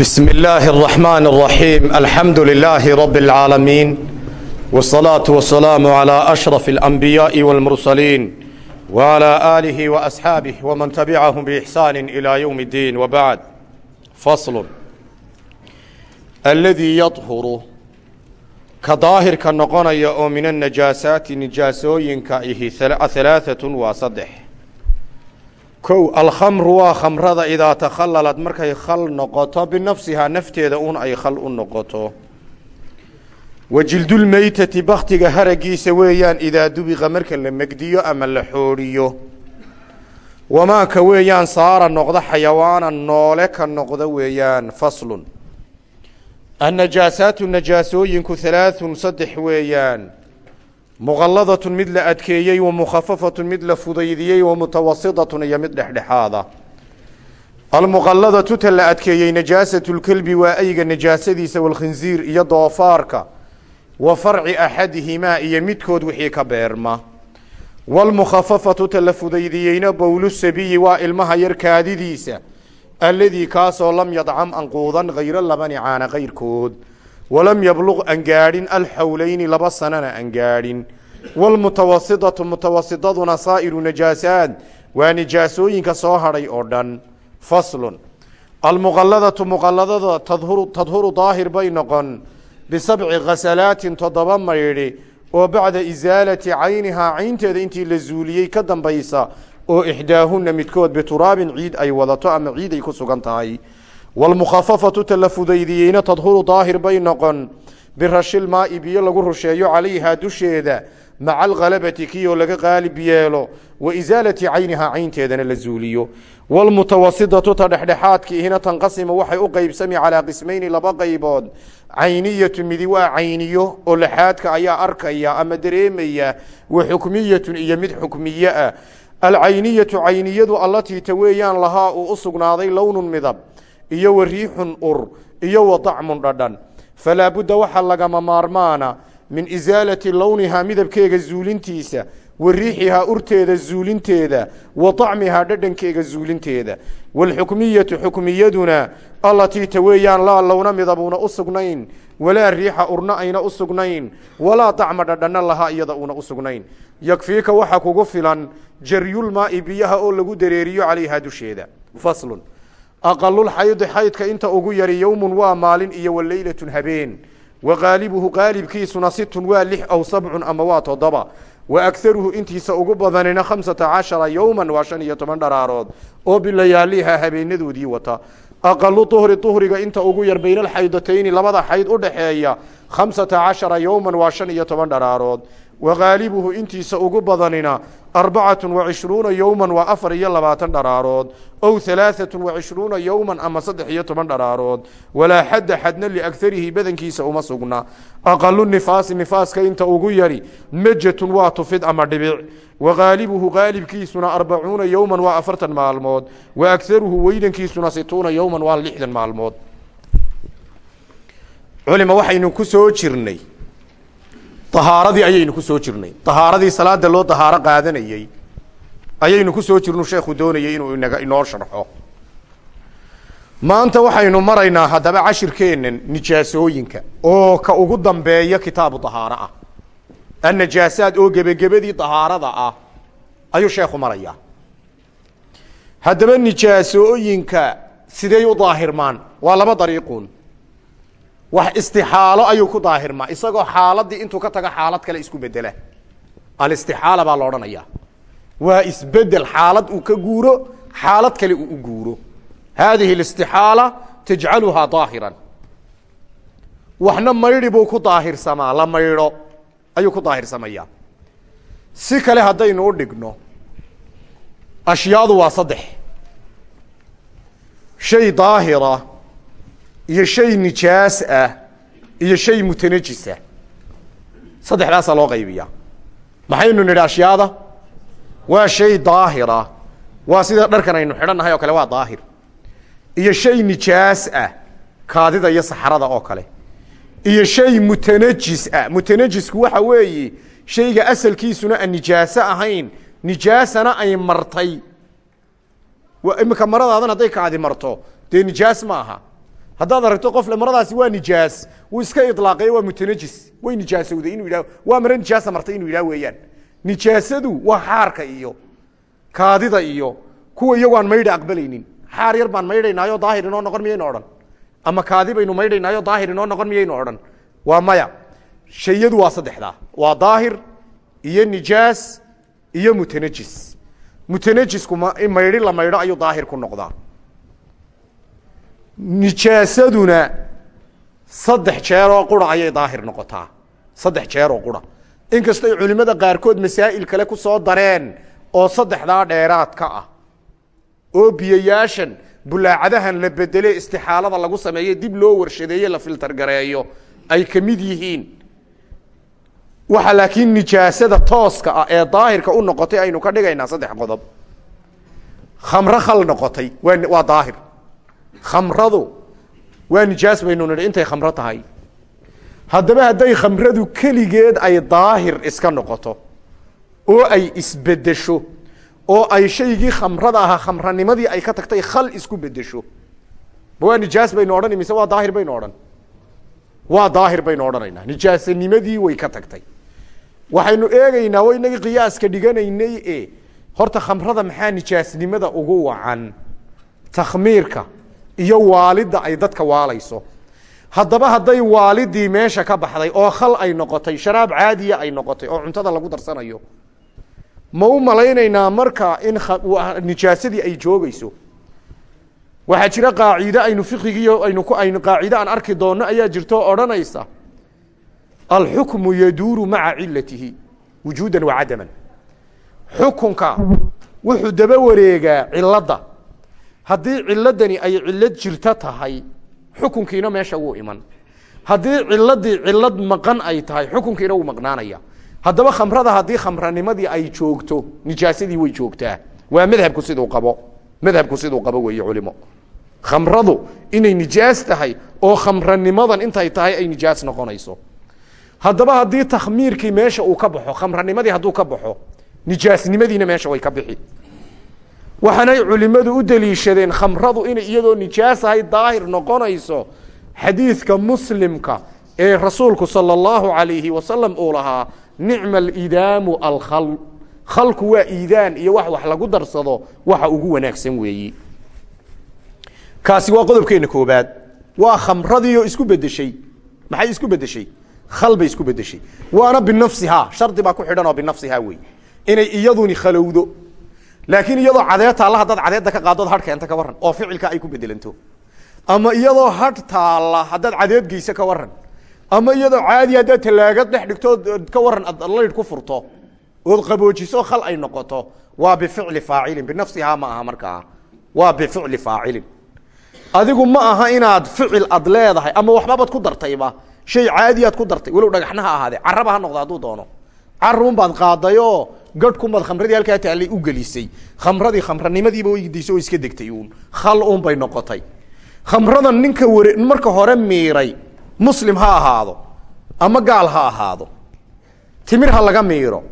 بسم الله الرحمن الرحيم الحمد لله رب العالمين والصلاة والسلام على أشرف الأنبياء والمرسلين وعلى آله وأصحابه ومن تبعهم بإحسان إلى يوم الدين وبعد فصل الذي يطهر كظاهر كنقنيا oo min النجاسaaت نiجaasooyinka ihi ثaلaaثaة waa saddex kow alkhamru waa khamrada idaa takhalalad markay khal noqoto binafsihaa nafteeda un ay khal u noqoto. Wa jildulmeytati baktiga haragiisa weeyaan idaa dubiqa marka la megdiyo ama la xoodhiyo wamaaka weeyaan saara noqda xayawaanan noole ka noqda weeyaan faslun. Annajaasaatu najaasooyinku halaathun saddex weeyaan muqalladatun mid la adkeeyey wa mukhafafatun mid la fudaydiyey wa mutawasitatun iyo mid dhexdhexaada almuqalladatu ta la adkeeyey najaasatu lkelbi waa ayga najaasadiisa walkhinsiir iyo doofaarka wa farci axadihimaa iyo midkood wixii ka beerma walmukhafafatu ta la fudaydiyeyna bowlu sabiyi waa ilmaha yar kaadidiisa alladii kaasoo lam yadcam anquudan hayro labani caana kayrkood walam yabluq an gaadhin alxawleyni laba sanana an gaadhin waalmutawasitatu mutawasidaduna saa'iru najaasaad waa nijaasooyinka soo hadhay oo dhan faslun almuqalladatu muqalladada tadhuru daahir bay noqon bisabci khasalaatin toddoba maydhi oo bacda isaalati caynihaa caynteeda intii la zuuliyey ka dambaysa oo ixdaahunna midkood bituraabin ciid ay wadato ama ciid ay ku sugan tahay waalmukhafafatu ta la fudaydiyeyna tadhuru daahir bay noqon birashilmaai biyo lagu rusheeyo calayhaa dusheeda maca alkhalabati kiyoo laga qaalib yeelo wa isaalati caynihaa caynteedana la zuuliyo waalmutawasidatu ta dhexdhexaadkiihina tanqasimu waxay u qeybsami calaa qismayni laba qaybood cayniyatu midi waa cayniyo oo laxaadka ayaa arkaya ama dareemaya wa xukmiyatun iyo mid xukmiye ah alcayniyatu cayniyadu allatii ta weeyaan lahaa uu u sugnaaday lownun midab iyo wa riixun ur iyo wa dacmun dhadhan. Falaa budda waxaa lagama maarmaana min isaalati lownihaa midabkeega zuulintiisa wa riixihaa urteeda zuulinteeda wa dacmihaa dhadhankeega zuulinteeda. Waalxukmiyatu xukmiyaduna allatii ta weeyaan laa lowna midabuuna u sugnayn walaa riixa urna ayna u sugnayn walaa dacma dhadhanna lahaa iyada uuna u sugnayn. Yakfiika waxa kugu filan jaryulmaai biyaha oo lagu dareeriyo calayhaa dusheeda. Faslun aqalulxaydi xaydka inta ugu yari yowmun waa maalin iyo wa leylatun habeen wa qaalibuhu qaalibkiisuna situn waa lix aw sabcun ama waa toddoba wa agaruhu intiisa ugu badanina khamsata cashara yowman waa shan iyo toban dharaarood oo bilayaaliha habeenadoodii wata aqalu uhri uhriga inta ugu yar bayna alxaydatayni labada xayd u dhaxeeya khamsata cashara yowman waa shan iyo toban dharaarood wa qaalibuhu intiisa ugu badanina arbacatun wa cishruuna yowman waa afar iyo labaatan dharaarood ow halaaatun wa cishruuna yowman ama saddex iyo toban dharaarood walaa xadda xadna liagarihi badankiisa uma sugna aqalu nifaasi nifaaska inta ugu yari mejatun waa tufid ama dhibic wa qaalibuhu qaalibkiisuna arbacuuna yowman waa afartan maalmood wa agaruhu weydankiisuna situuna yowman waa lixdan maalmood culima waxaynu ku soo jirnay ahaaradii ayaynu ku soo jirnay ahaaradii salaada loo dahaaro qaadanayey ayaynu ku soo jirnu sheekhu doonayay inuu inaga inoo sharxo maanta waxaynu maraynaa haddaba cashirkeennan nijaasooyinka oo ka ugu dambeeya kitaabu dahaaro ah annajaasaad oo gebagebadii dahaarada ah ayuu sheekhu marayaa haddaba nijaasooyinka sidey u daahirmaan waa laba dariiquun wax istixaalo ayuu ku daahirmaa. Isagoo xaaladii intuu ka tago xaalad kale isku bedela alistixaala baa la odhanaya. Waa isbeddel xaalad uu ka guuro xaalad kale uu u guuro. Haadihi اlistixaala tajcaluhaa daahiran. Waxna maydhi buu ku daahirsamaa la maydho. Ayuu ku daahirsamaya. Si kale haddaynu u dhigno ashyaadu waa saddex. Shay daahira iyo shay nijaas ah iyo shay mutanajisa saddexdaasaa loo qaybiya maxaynu nidhi ashyaada waa shay daahira. Waa sida dharkan aynu xidhannahay oo kale waa daahir. Iyo shay nijaas ah kaadida iyo saxarada oo kale. Iyo shay mutanajis ah. Mutanajisku waxa weeye shayga asalkiisuna aan nijaaso ahayn nijaasana ay martay. Waa imika maradaadan hadday kaadi marto dee nijaas ma aha haddaad aragto qof maradaasi waa nijaas wuu iska ilaaqay waa mutanajis way nijaasowday inuu yidhah waa mare nijaasa martay inuu yidhah weeyaan. Nijaasadu waa xaarka iyo kaadida iyo kuwa iyagu aan maydha aqbalaynin. Xaar yar baan maydhaynaayo daahir inoo noqon miyaynu odhan. Ama kaadi baynu maydhaynaayo daahir inoo noqon miyaynu odhan. Waa maya. Shayadu waa saddexdaa waa daahir iyo nijaas iyo mutanajis. Mutanajisku maydhi la maydho ayuu daahir ku noqdaa nijaasaduna saddex jeeroo qura ayay daahir noqotaa. Saddex jeeroo qura. Inkastay culimada qaarkood masaa'il kale ku soo dareen oo saddexdaa dheeraad ka ah. Oo biyayaashan bulaacadahan la bedele istixaalada lagu sameeye dib loo warshadeeye la filtargareeyo ay ka mid yihiin. Waxa laakiin nijaasada tooska ah ee daahirka u noqotay aynu ka dhigaynaa saddex qodob. Khamro khal noqotay. Waa daahir khamradu. Waa nijaas baynu nidhi intay khamro tahay. Haddaba hadday khamradu keligeed ay daahir iska noqoto oo ay isbedesho oo ay shaygii khamrada ahaa khamranimadii ay ka tagtay khal isku bedesho waa nijaas baynu odhani mise waa daahir baynu odhan? Waa daahir baynu odhanaynaa. Nijaasanimadii way ka tagtay. Waxaynu eegaynaa o inagii qiyaaska dhiganaynay e horta khamrada maxaa nijaasnimada ugu wacan? Takhmiirka iyo waalidda ay dadka waalayso. Haddaba hadday waalidii meesha ka baxday oo khal ay noqotay sharaab caadiya ay noqotay oo cuntada lagu darsanayo ma u malaynaynaa marka in nijaasadii ay joogayso? Waxaa jira qaaciide aynu fiqigiiyo aynu ku aynu qaacide aan arki doonno ayaa jirto odhanaysa alxukmu yaduuru maca cilatihi wujuudan wa cadaman. Xukunka wuxuu daba wareegaa ciladda haddii ciladani ay cilad jirto tahay xukunkiina meesha wuu iman. Haddii ciladii cilad maqan ay tahay xukunkiina wuu maqnaanaya. Haddaba khamrada haddii khamranimadii ay joogto nijaasadii way joogtaa. Waa madhabku siduu qabo. Madhabku siduu qabo weeye culimo. Khamradu inay nijaas tahay oo khamranimadan intay tahay ay nijaas noqonayso. Haddaba haddii takhmiirkii meesha uu ka baxo khamranimadii hadduu ka baxo nijaasnimadiina meesha way ka bixi waxaanay culimadu u deliishadeen khamradu inay iyadoo nijaas ahay daahir noqonayso xadiidka muslimka ee rasuulku sala allahu alayhi wasalam uu lahaa nicma alidaamu alkhal khalku waa iidaan iyo wax wax lagu darsado waxa ugu wanaagsan weeyi. Kaasi waa qodobkeena koobaad waa khamradiioo isku bedeshay maxay isku bedeshay khal bay isku bedeshay waana binafsihaa. Shardi baa ku xidhan oo binafsihaa wey inay iyaduni khalowdo laakiin iyadoo cadeed taalla haddaad cadeedda ka qaaddood hadh keenta ka warran oo ficilka ay ku bedelanto ama iyadoo hadh taalla haddaad cadeed geyso ka warran. Ama iyadoo caadi haddaad talaagad dhex dhigtood ka warran ad laydh ku furto. Ood qaboojiso khal ay noqoto. Waa bificli faacilin binafsihaa ma aha markaa waa bificli faacilin. Adigu ma aha inaad ficil ad leedahay ama waxbabaad ku dartayba. Shay caadiyaad ku dartay walow dhagaxna ha ahaadee caraba ha noqdo hadduu doono. Carun baad qaadayoo gadhkunbaad khamradii halkaa taallay u gelisay khamradii khamranimadiiba weydiisay oo iska degtay uun. Khal uun bay noqotay. Khamradan ninka ware marka hore miiray. Muslim ha ahaado ama gaal ha ahaado. Timir ha laga miiro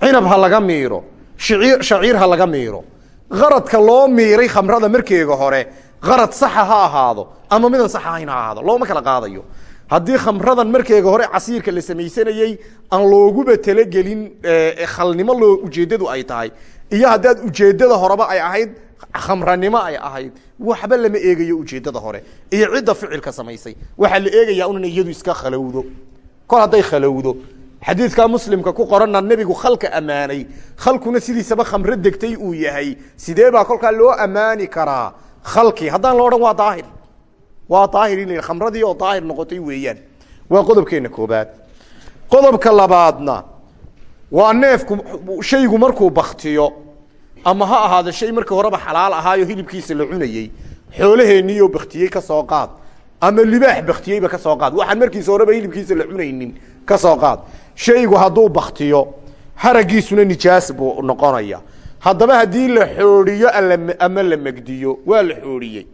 cinab ha laga miiro shiciir shaciir ha laga miiro. Qaradka loo miiray khamrada markeega hore qarad saxa ha ahaado ama midan sax ahayn ha ahaado. Looma kala qaadayo haddii khamradan markeega hore casiirka la samaysanayey aan looguba talagelin khalnimo loo ujeeddadu ay tahay. Iyo haddaad ujeeddada horeba ay ahayd khamranimo ay ahayd waxba lama eegayo ujeeddada hore. Iyo cidda ficilka samaysay waxaa la eegayaa un iyadu iska khalowdo kol hadday khalowdo xadiidkaa muslimka ku qoranna nebigu khalka ammaanay. Khalkuna sidiisaba khamro degtay uu yahay. Sidee baa kolkaa loo ammaani karaa? Khalkii haddaan la odhan waa daahir waa daahir in khamradii oo daahir noqotay weeyaan. Waa qodobkeena koobaad. Qodobka labaadna waa neefku shaygu markuu baktiyo ama ha ahaado shay markii horeba xalaal ahaayo hilibkiisa la cunayey xoolaheeniioo baktiyey ka soo qaad ama libaax baktiyeyba ka soo qaad. Waxaan markiisa horeba hilibkiisa la cunaynin ka soo qaad. Shaygu hadduu baktiyo haragiisuna nijaas buu noqonaya haddaba haddii la xooriyo ama la megdiyo waa la xooriyey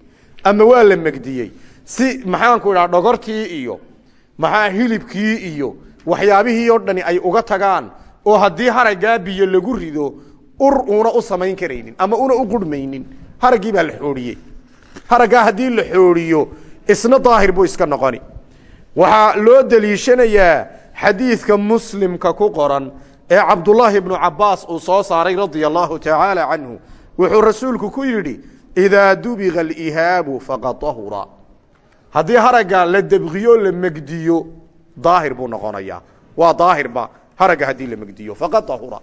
ama waa la megdiyey. Si maxaanku idhaha dhogortii iyo maxaa hilibkii iyo waxyaabihii oo dhani ay uga tagaan oo haddii haragaa biyo lagu rido ur uuna u samayn karaynin ama una u qurhmaynin haraggii baa la xooriyey. Haraggaa haddii la xooriyo isna daahir buu iska noqoni. Waxaa loo deliishanayaa xadiidka muslimka ku qoran ee cabdullaahi ibnu cabbaas uu soo saaray radia allaahu tacaala canhu. Wuxuu rasuulku ku yidhi idaa dubiga alihaabu faqad dahura haddii haragga la debqiyo la megdiyo daahir buu noqonayaa waa daahirba haragga haddii la megdiyo faqad dahura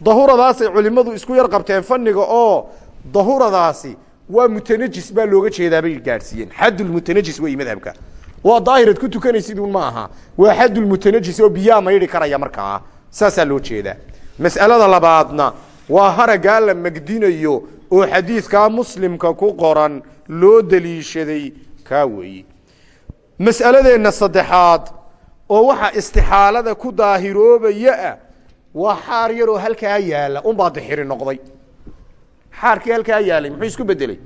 dahuradaasay culimmadu isku yar qabteen fanniga oo dahuradaasi waa mutanajis baa looga jeedaa bay gaadhsiiyeen xadulmutanajis wey madhabka waa daahirad ku tukanaysid un ma aha waa xadulmutanajis oo biyaa maydhi karaya markaa saasaa loo jeedaa mas'alada labaadna waa haraggaa la megdinayo oo xadiidkaa muslimka ku qoran loo deliishaday kaa weeye mas'aladeenna saddexaad oo waxa istixaalada ku daahiroobaya ah waa xaar yaroo halkaa yaalla. Unbaa dixiri noqday. Xaarkii halkaa yaalay muxuu isku bedeley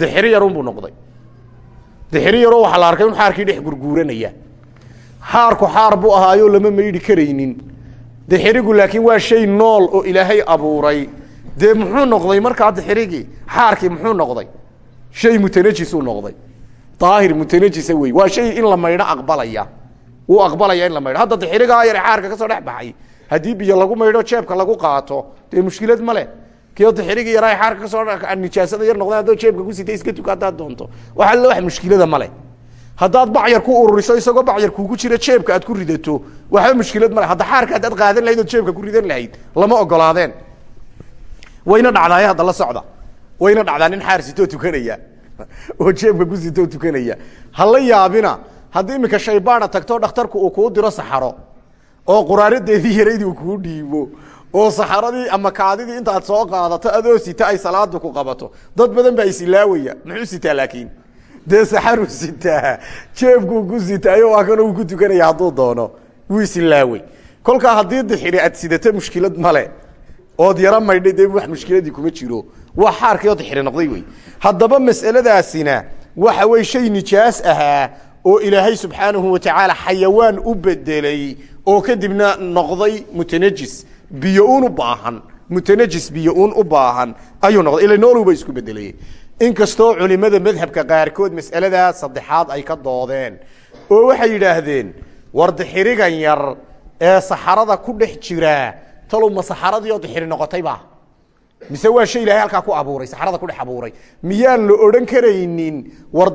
dixiri yarunbuu noqday. Dixiri yaroo waxaa la arkay un xaarkii dhex gurguuranaya. Xaarku xaar buu ahaayoo lama maydhi karaynin. Dixirigu laakiin waa shay nool oo ilaahay abuuray dee muxuu noqday markaa dixirigii xaarkii muxuu noqday? Shay mutanajisuu noqday. Daahir mutanajisa wey. Waa shay in la maydho aqbalaya. Wuu aqbalaya in la maydho. Hadda dixirigaa yar xaarka ka soo dhex baxay haddii biyo lagu maydho jeebka lagu qaato dee mushkilad ma leh. Kio dixirigii yaraa xaarka ka soo nijaasada yar noqdeen haddoo jeebka ku sita iska tuka doonto. Wax alle wax mushkilada ma leh. Haddaad bacyar ku ururiso isagoo bacyar kuugu jira jeebka aad ku ridato waxba mushkilad male hadda xaarka haddaad qaadan lahayd ood jeebka ku ridan lahayd lama ogolaadeen wayna dhacdaaye hadda la socda. Wayna dhacdaa nin xaar sitoo tukanaya. Oo jeebka ku sitoo tukanaya? Hala yaabina? Haddii iminka shaybaana tagto dhakhtarku uu kuu diro saxaro. Oo quraaradeedii yarayd uu kuu dhiibo. Oo saxaradii ama kaadidii intaad soo qaadato adoo sita ay salaadu ku qabato. Dad badan baa isilaawaya. Muxuu sitaa laakiin? Dee saxaruu sitaa? Jeebkuu ku sitaayo waa kan uu ku tukanaya hadduu doono. Wuu isilaawey kolkaa haddii dixiri aad sidato mushkilad male ood yaro maydhay dee wax mushkiladii kuma jiro. Waa xaarkii oo dixiri noqday wey. Haddaba mas'aladaasina waxa wey shay nijaas ahaa oo ilaahay subxaanahu watacaala xayawaan u bedelay oo kadibna noqday mutanajis biyo u baahan mutanajis biyo u baahan ayuu noqday. Ila nooluba isku bedelay inkastoo culimada madhabka qaarkood mas'aladaa saddexaad ay ka doodeen oo waxay yidhaahdeen war dixirigan yar ee saxarada ku dhex jira talow ma saxaradii oo dixiri noqotayba mise waa shay ilahay halkaa ku abuuray saxarada ku dhex abuuray. Miyaan la odhan karaynin war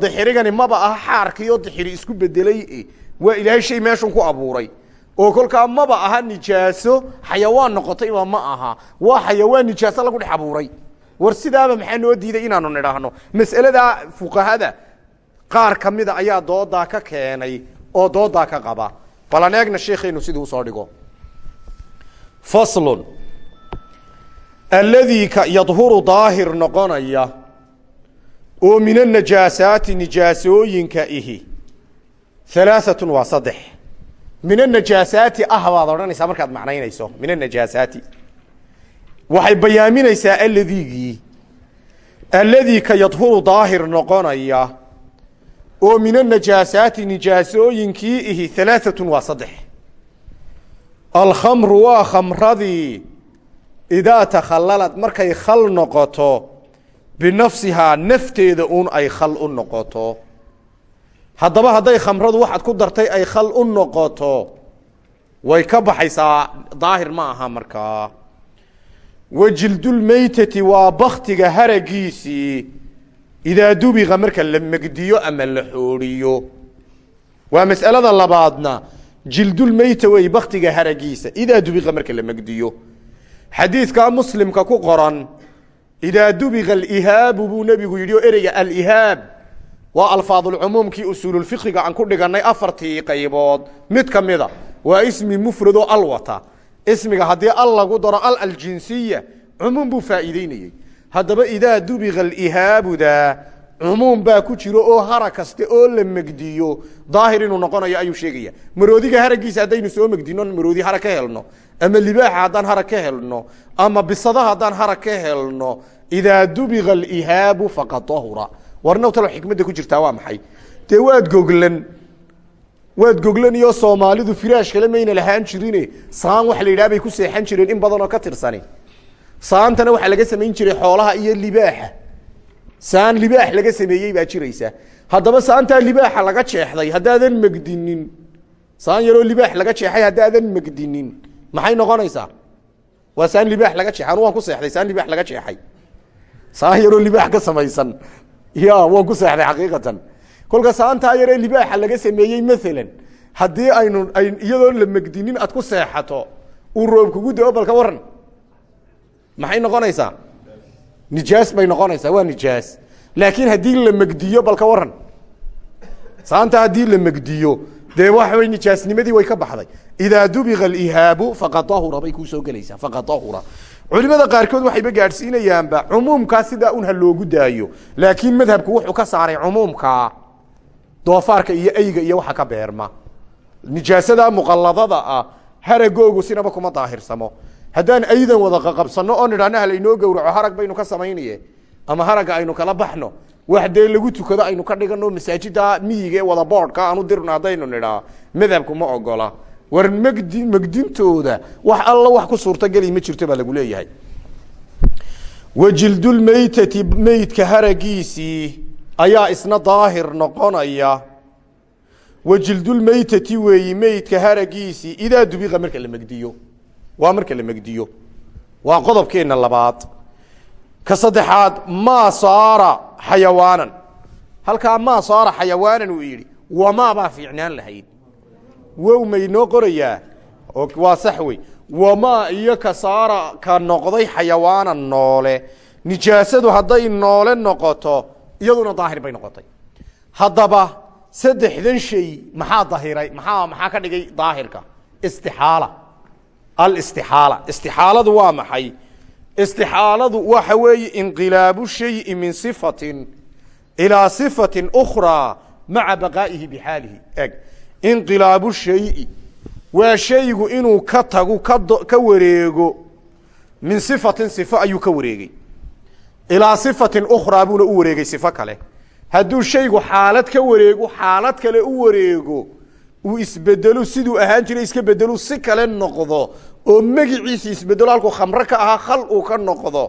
maba aha xaarkii oo dixiri isku bedelay waa ilaahay shay meeshun ku abuuray. Oo kolkaa maba aha nijaaso xayawaan noqotayba ma aha. Waa xayawaan nijaaso lagu dhex abuuray. War sidaaba maxaa noo diiday inaanu nidhaahno? Mas'aladaa fuqahada qaar ka mida ayaa doodaa ka keenay oo doodaa ka qaba. Balan eegna sheekheenu sidii dhigo faslun. Alladii ka yadhuru daahir noqonaya oo min anajaasaati nijaasooyinka ihi. Halaaatun waa saddex. Min anajaasaati ah baad odhanaysaa markaad macnaynayso. Min anajaasaati waxay bayaaminaysaa aladiigii alladii ka yadhuru daahir noqonaya oo min anajaasaati nijaasooyinkii ihi. Halaaatun waa saddex alkhamru waa khamradii idaa takhallalad markay khal noqoto binafsihaa nafteeda un ay khal u noqoto. Haddaba hadday khamradu waxaad ku dartay ay khal u noqoto way ka baxaysaa daahir ma aha markaa wa jildulmeytati waa baktiga haragiisii idaa dubiqa marka la megdiyo ama la xooriyo. Waa mas'alada labaadna jildulmeyta wey baktiga haragiisa. Idaa dubiqa marka la megdiyo xadiidkaa muslimka ku qoran idaa dubiqa alihaabu buu nebigu yidhi oo ereyga alihaab waa alfaadulcumuumkii usuululfiqiga aan ku dhigannay afartii qaybood. Mid ka mida ismi mufradoo al ismiga haddii al lagu daro al aljinsiya cumuum buu faa'iideynayey haddaba idaa dubiqa alihaabuda cumuum baa ku jiro oo hara kaste oo la megdiyo. Daahir inuu noqonayo ayuu sheegaya. Maroodiga haragiisa haddaynu soo megdino maroodi hara ka helno. Ama libaaxa haddaan hara ka helno. Ama bisadaha haddaan hara ka helno. Idaa dubiqa alihaabu faqad dahura. Warna talo xikmadda ku jirtaa waa maxay? Dee waad goglan waad goglaniyo soomaalidu firaash kale mayna lahaan jirine. Saan waxa la yidhaha bay ku seexan jireen in badan oo ka tirsani. Saantana waxaa laga samayn jiray xoolaha iyo libaaxa saan libaax laga sameeyey baa jiraysa. Haddaba saantaa libaaxa laga jeexday haddaadan megdinin saan yaroo libaax laga jeexay haddaadan megdinin maxay noqonaysaa? Waa saan libaax laga jeexay anu ku seexday saan libaax laga jeexay. Saan yaroo libaax ka samaysan. Ya waan ku seexday xaqiiqatan. Kolka saantaa yaree libaaxa laga sameeyey maalan haddii aynu iyadoo la megdinin aad ku seexato uu roob kugu dao balka waran maxay noqonaysaa nijaas bay noqonaysaa waa nijaas laakiin haddii la megdiyo balka waran saanta haddii la megdiyo dee waxaway nijaasnimadii way ka baxday idaa dubiqa alihaabu faqad ahura bay kuu soo gelaysaa faqad ahura culimada qaarkood waxayba gaadhsiinayaanba cumuumkaa sidaa un ha loogu daayo laakiin madhabku wuxuu ka saaray cumuumkaa doofaarka iyo eyga iyo waxa ka beerma nijaasada muqaladada ah haragoogu sinaba kuma daahirsamo haddaan aydan wada qaqabsano oo nidhahno halainoo gowraco harag baynu ka samaynaye ama haragga aynu kala baxno wax dee lagu tukado aynu ka dhigano masaajida miyiga ee wada boodhka aanu dirno haddaynu nidhaa madhabku ma ogola. War megdi megdintooda wax alla wax ku suurtageli ma jirto baa lagu leeyahay. Wajildulmeytati meydka haragiisii ayaa isna daahir noqonaya. Wajildulmeytati weeyi meydka haragiisii idaa dubiqa marka la megdiyo waa marka la megdiyo waa qodobkeenna labaad. Ka saddexaad maa saara xayawaanan. Halkaa maa saara xayawaanan uu yidhi wamaa baa fiicnaan lahayd. Wow maynoo qorayaa. Waa sax wey. Wamaa iyo ka saara ka noqday xayawaanan noole. Nijaasadu hadday noole noqoto iyaduna daahir bay noqotay. Haddaba saddexdan shay maxaa dahiray? Maxaa maxaa ka dhigay daahirka? Istixaala alistixaala. Istixaaladu waa maxay? Istixaaladu waxa weeye inqilaabu shayi min sifatin ilaa sifatin ukhraa maca baqaa'ihi bixaalihi. Eg inqilaabu shayi waa shaygu inuu ka tagu kado ka wareego min sifatin sifo ayuu ka wareegey ilaa sifatin ukhraa buuna u wareegay sifo kale. Hadduu shaygu xaalad ka wareego xaalad kale u wareego uu isbedelo siduu ahaan jiray iska bedelu si kale noqdo oo magiciisi isbedelo halkuu khamre ka ahaa khal uu ka noqdo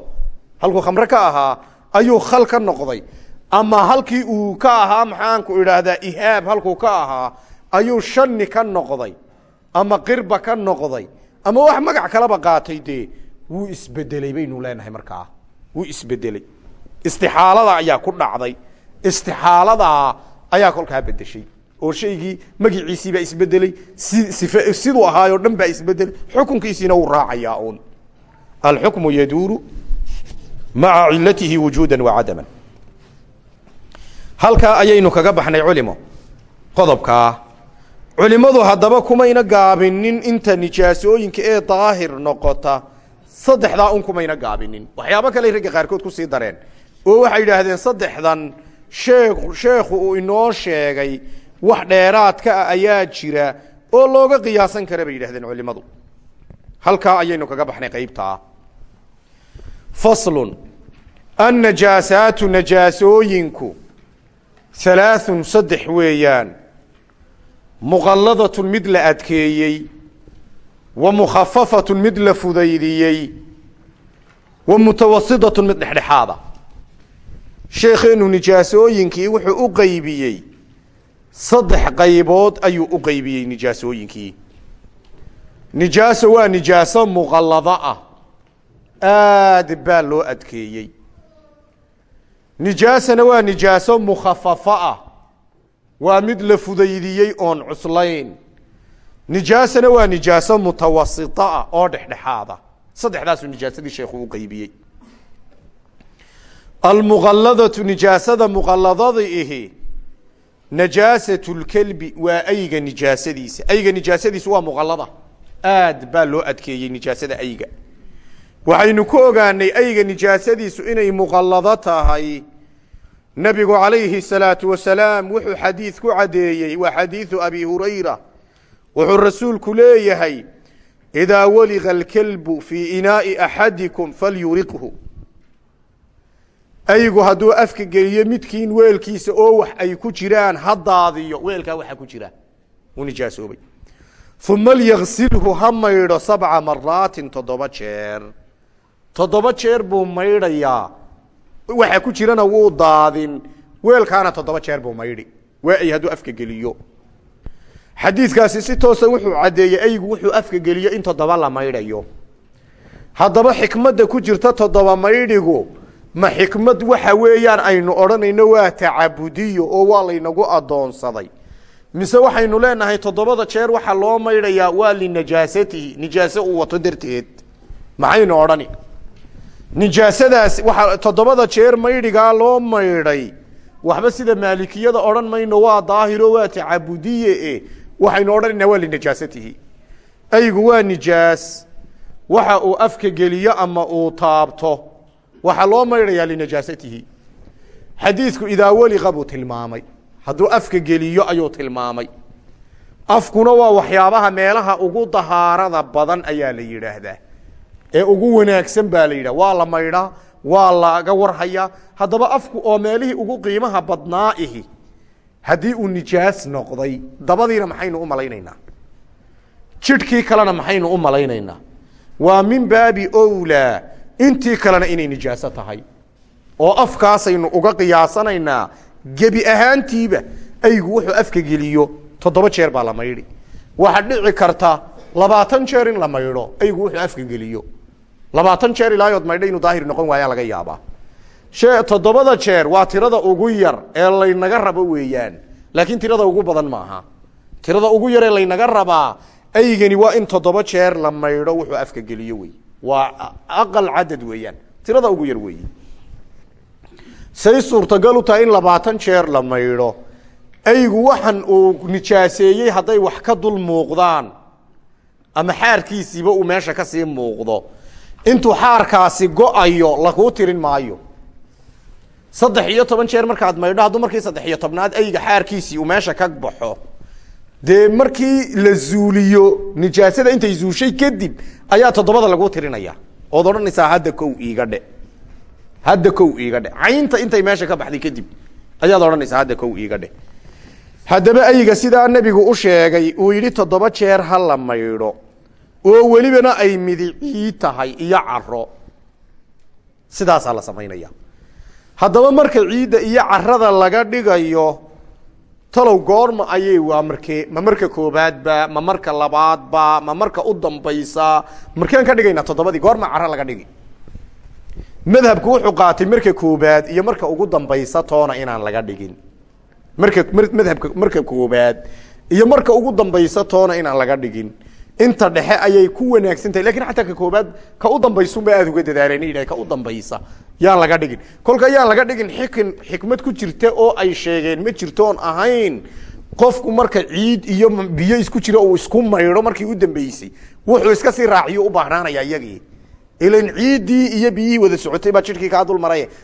halkuu khamre ka ahaa ayuu khal ka noqday. Ama halkii uu ka ahaa maxaanku idhaahdaa ihaab halkuu ka ahaa ayuu shani ka noqday ama qirba ka noqday ama wax magac kaleba qaatay dee wuu isbedeley baynu leenahay markaa. Wuu isbedeley istixaalada ayaa ku dhacday. Istixaaladaa ayaa kolkaa bedeshay oo shaygii magiciisiibaa isbedeley siduu ahaayoo dhan baa isbedelay xukunkiisiina wuu raacayaa uun. Alxukmu yaduuru maca cilatihi wujuuda wa cadaman. Halkaa ayaynu kaga baxnay culimo qodobkaa culimadu haddaba kumayna gaabinin inta nijaasooyinka ee daahir noqota saddexdaa un kumayna gaabinin waxyaabo kale ragga qaarkood ku sii dareen. Oo waxay yidhaahdeen saddexdan sheekh sheekhu uu inoo sheegay wax dheeraadka ah ayaa jira oo looga qiyaasan kara bay yidhahdeen culimadu halkaa ayaynu kaga baxnay qaybtaa faslun annajaasaatu najaasooyinku halaaثun saddex weeyaan. Muqalladatun mid la adkeeyey wa mukhafafatun mid la fudaydiyey wa mutawasidatun mid dhexdhexaada. Sheekheenu nijaasooyinkii wuxuu u qaybiyey saddex qaybood ayuu u qaybiyey nijaasooyinkii. Nijaaso waa nijaaso muqallado ah. Aad baa loo adkeeyey. Nijaasana waa nijaaso mukhafafo ah. Waa mid la fudaydiyey oon cuslayn. Nijaasana waa nijaaso mutawasito ah oo dhexdhexaada. Saddexdaasuu nijaasadii sheekhu u qaybiyey. Almuqalladatu nijaasada muqalladada ihi najaasatu lkelbi waa ayga nijaasadiisa. Ayga nijaasadiisu waa muqallada. Aad baa loo adkeeyey nijaasada ayga. Waxaynu ku ogaanay ayga nijaasadiisu inay muqallado tahay. Nabigu calayhi salaatu wasalaam wuxuu xadiid ku caddeeyey waa xadiidu abi hurayra. Wuxuu rasuulku leeyahay idaa waliqa alkelbu fii inaa'i axadikum falyuriqhu aygu hadduu afka geliyo midkiin weelkiisa oo wax ay ku jiraan ha daadiyo. Weelkaa waxaa ku jira. Uu nijaasoobay uma lyagsilhu ha maydho sabca maraatin toddoba jeer. Toddoba jeer buu maydhayaa. Waxa ku jirana wuu daadin. Weelkaana toddoba jeer buu maydhi. Waa ay hadduu afka geliyo. Xadiidkaasi si toosa wuxuu caddeeyey aygu wuxuu afka geliyo in toddoba la maydhayo. Haddaba xikmadda ku jirta toddoba maydhigu ma xikmad waxa weeyaan aynu odhanayno waa tacabudiyo oo waa laynagu addoonsaday. Mise waxaynu leenahay toddobada jeer waxaa loo maydhayaa waa linajaasatihi nijaaso uu wato darteed. Maxaynu odhani? Nijaasadaas waaa toddobada jeer maydhigaa loo maydhay. Waxba sida maalikiyada odhan mayno waa daahiro waa tacabudiye e. Waxaynu odhanaynaa waa linajaasatihi. Aygu waa nijaas. Waxa uu afka geliyo ama uu taabto waxaa loo maydhayaa linajaasatihi xadiidku idaa weliqa buu tilmaamay. Hadduu afka geliyo ayuu tilmaamay. Afkuna waa waxyaabaha meelaha ugu dahaarada badan ayaa la yidhaahdaa. Ee ugu wanaagsan baa la yidhah waa la maydhaa waa laga warhayaa. Haddaba afku oo meelihii ugu qiimaha badnaa ihi haddii uu nijaas noqday dabadiina maxaynu u malaynaynaa? Jidhkii kalena maxaynu u malaynaynaa? Waa min baabi owlaa intii kalena inay nijaaso tahay. Oo afkaasaynu uga qiyaasanaynaa gebi ahaantiiba aygu wuxuu afka geliyo toddoba jeer baa la maydhi waxaa dhici karta labaatan jeer in la maydho aygu wuxuu afka geliyo. Labaatan jeer ilaayood maydha inuu daahir noqon waayaa laga yaabaa. Shee toddobada jeer waa tirada ugu yar ee laynaga rabo weeyaan. Laakiin tirada ugu badan maaha. Tirada ugu yar ee laynaga rabaa aygani waa in toddoba jeer la maydho wuxuu afka geliyo wey waa aqal cadad weeyaan. Tirada ugu yar weeye say suurtagal u tahay in labaatan jeer la maydho. Aygu waxan uu nijaaseeyey hadday wax ka dul muuqdaan. Ama xaarkiisiiba uu meesha ka sii muuqdo. Intuu xaarkaasi go'ayo lakuu tirin maayo. Saddex iyo toban jeer markaad maydho hadduu markii saddex iyo tobnaad ayga xaarkiisii uu meesha ka baxo dee markii la zuuliyo nijaasada intay zuushay kadib ayaa toddobada laguu tirinaya ood odhanaysaa hadda kow iiga dhe. Hadda kow iiga dhe. Caynta intay meesha ka baxday kadib ayaad odhanaysaa hadda kow iiga dhe. Haddaba ayga sidaa nebigu u sheegay uu yidhi toddoba jeer ha la maydho oo welibana ay midicii tahay iyo caro sidaasaa la samaynaya haddaba marka ciidda iyo carada laga dhigayo talow goorma ayay waa markee ma marka koobaadba ma marka labaadba ma marka u dambaysa. Markeen ka dhigaynaa toddobadii goorma caro laga dhigi. Madhabku wuxuu qaatay marka koobaad iyo marka ugu dambaysa toona inaan laga dhigin. Marka madhabka marka koobaad iyo marka ugu dambaysa toona inaan laga dhigin inta dhexe ayay ku wanaagsan tahay laakiin xataa ka koobaad ka u dambaysunba aada uga dadaaleen yidhah ka u dambaysa. Yaan laga dhigin. Kolka yaan laga dhigin xikin xikmad ku jirta oo ay sheegeen ma jirtoon ahayn. Qofku marka ciid iyo biyo isku jira uu isku maydho markii u dambeysay wuxuu iska sii raaciyo u baahnaanaya iyagii. Ilan ciiddii iyo biyihii wada socotay baa jidhkii kaa dul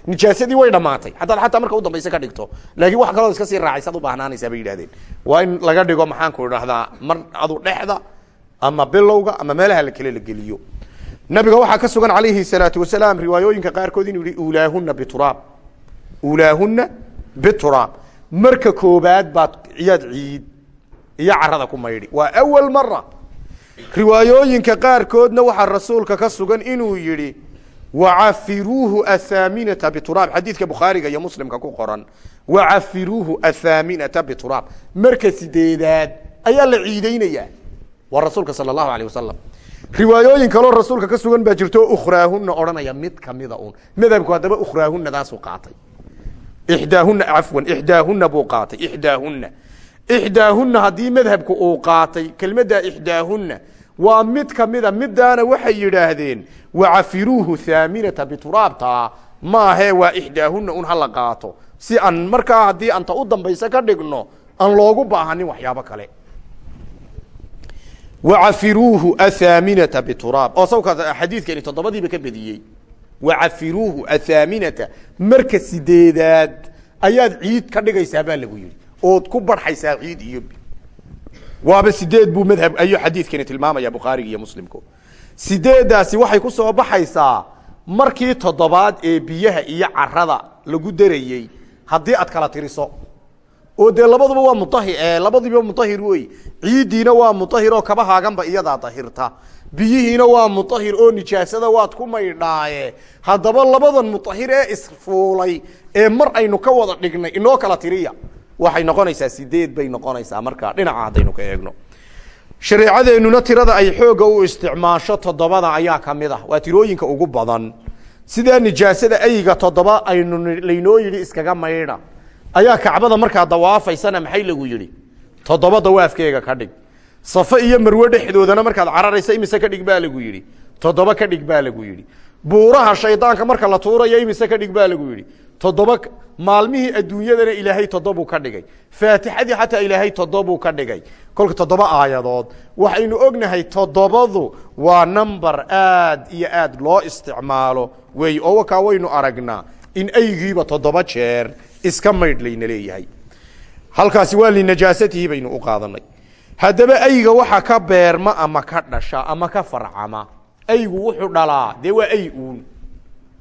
nijaasadii way dhamaatay. Hadaad xataa marka u dambaysa ka dhigto. Laakiin wax kaloo iska sii raacaysaad u baahnaanaysaa bay yidhahdeen waa in laga dhigo maxaanku idhahdaa mar adu dhexda ama bilowga ama meelaha la kale la geliyo. Nabiga waxaa ka sugan calayhi salaatu wasalaam riwaayooyinka qaarkood inuu yihi ulaahuna bituraab. Ulaahuna bituraab. Marka koobaad baad ciyaad ciid iyo carada ku maydhi. Waa awal mara riwaayooyinka qaarkoodna waxaa rasuulka ka sugan inuu yihi wacafiruuhu athaaminata bituraab. Xadiidka bukhaariga iyo muslimka ku qoran wacafiruuhu athaaminata bituraab. Marka sideedaad ayaa la ciideynayaa waa rasuulka sal allahu alayh wasalam riwaayooyin kaloo rasuulka ka sugan baa jirto ukhraahuna odhanaya mid kamida un madhabku haddaba ukhraahunadaasuu qaatay. Ixdaahuna cafwan ixdaahuna buu qaatay. Ixdaahuna ixdaahuna haddii madhabku uu qaatay kelmadda ixdaahuna waa mid kamida midaana waxay yidhaahdeen wacafiruuhu thaaminata bituraabta. Maahe waa ixdaahuna un hala qaato. Si aan markaa haddii anta u dambaysa ka dhigno aan loogu baahanin waxyaabo kale wacafiruuhu athaaminata bituraab oo sawka xadiidkani toddobadiiba ka bediyey wacafiruuhu athaaminata marka sideedaad ayaad ciid ka dhigaysaa baa lagu yihi ood ku barxaysaa ciid iyo waaba sideed buu madhab ayuu xadiidkani tilmaamaya bukhaariga iyo muslimku sideedaasi waxay ku soo baxaysaa markii toddobaad ee biyaha iyo carada lagu darayey haddii aad kala tiriso oo dee labaduba waa muahi labadiiba muahir wey ciiddiina waa muahir oo kabahaaganba iyadaa dahirta biyihiina waa muahir oo nijaasada waad ku maydhaaye. Haddaba labadan muahir ee isfuulay ee mar aynu ka wada dhignay inoo kala tiriya waxay noqonaysaa sideed bay noqonaysaa. Markaa dhinaca haddaynu ka eegno. Shareecadeennuna tirada ay xoogga u isticmaasho toddobada ayaa ka mid ah. Waa tirooyinka ugu badan. Sidaa nijaasada ayga toddoba aynu laynoo iskaga maydha ayaa kacbada markaa dawaafaysana maxay lagu yidhi? Toddoba dawaafkeega ka dhig. Safe iyo marwe dhexdoodana markaad cararaysa imise ka dhig baa lagu yidhi. Toddoba ka dhig baa lagu yidhi. Buuraha shaydaanka marka la tuurayo imise ka dhig baa lagu yidhi. Toddoba maalmihii adduunyadana ilaahay toddobuu ka dhigay. Faatixadii xataa ilaahay toddobuu ka dhigay. Kolka toddoba aayadood waxaynu ognahay toddobadu waa number aad iyo aad loo isticmaalo. Wey oo wakaa waynu aragnaa. In aygiiba toddoba jeer iska maydh layna leeyahay. Halkaasi waa linajaasatihi baynu u qaadanay. Haddaba ayga waxa ka beerma ama ka dhasha ama ka farcama aygu wuxuu dhalaa dee waa ay uun.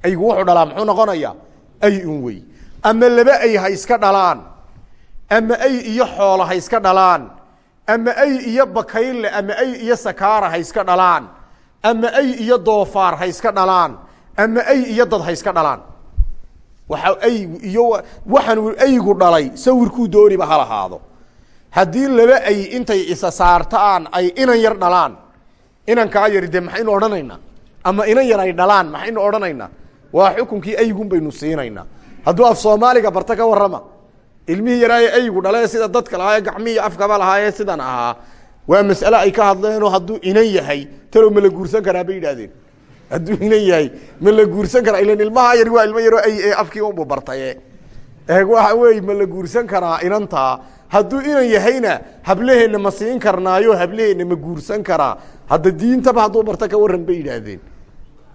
Aygu wuxuu dhalaa muxuu noqonayaa ay un wey. Ama laba ay ha iska dhalaan ama ay iyo xoolo ha iska dhalaan ama ay iyo bakayle ama ay iyo sakaara ha iska dhalaan ama ay iyo doofaar ha iska dhalaan ama ay iyo dad ha iska dhalaan waxa aygu iyo waxaan aygu dhalay sawirkuu dooniba ha lahaado. Haddii laba ay intay isa saartaan ay inan yar dhalaan inankaa yari dee maxaynu odhanaynaa? Ama inan yar ay dhalaan maxaynu odhanaynaa? Waa xukunkii aygun baynu siinaynaa. Hadduu af soomaaliga barta ka warrama ilmihii yaraaye aygu dhale sida dadka lahaa ee gacmihi afkaba lahaayee sidan ahaa. Waa mas'ale ay ka hadleenoo hadduu inan yahay talow ma la guursan karaa bay yidhahdeen hadduu inan yahay. Ma la guursan karaa ilan ilmaha yari waa ilmo yaroo ay ee afkii unbu bartaye eeg waxa weeye ma la guursan karaa inantaa hadduu inan yahayna hablaheenna ma siin karnaayo hablaheenna ma guursan karaa. Hadda diintaba hadduu barto ka warran bay yidhaahdeen.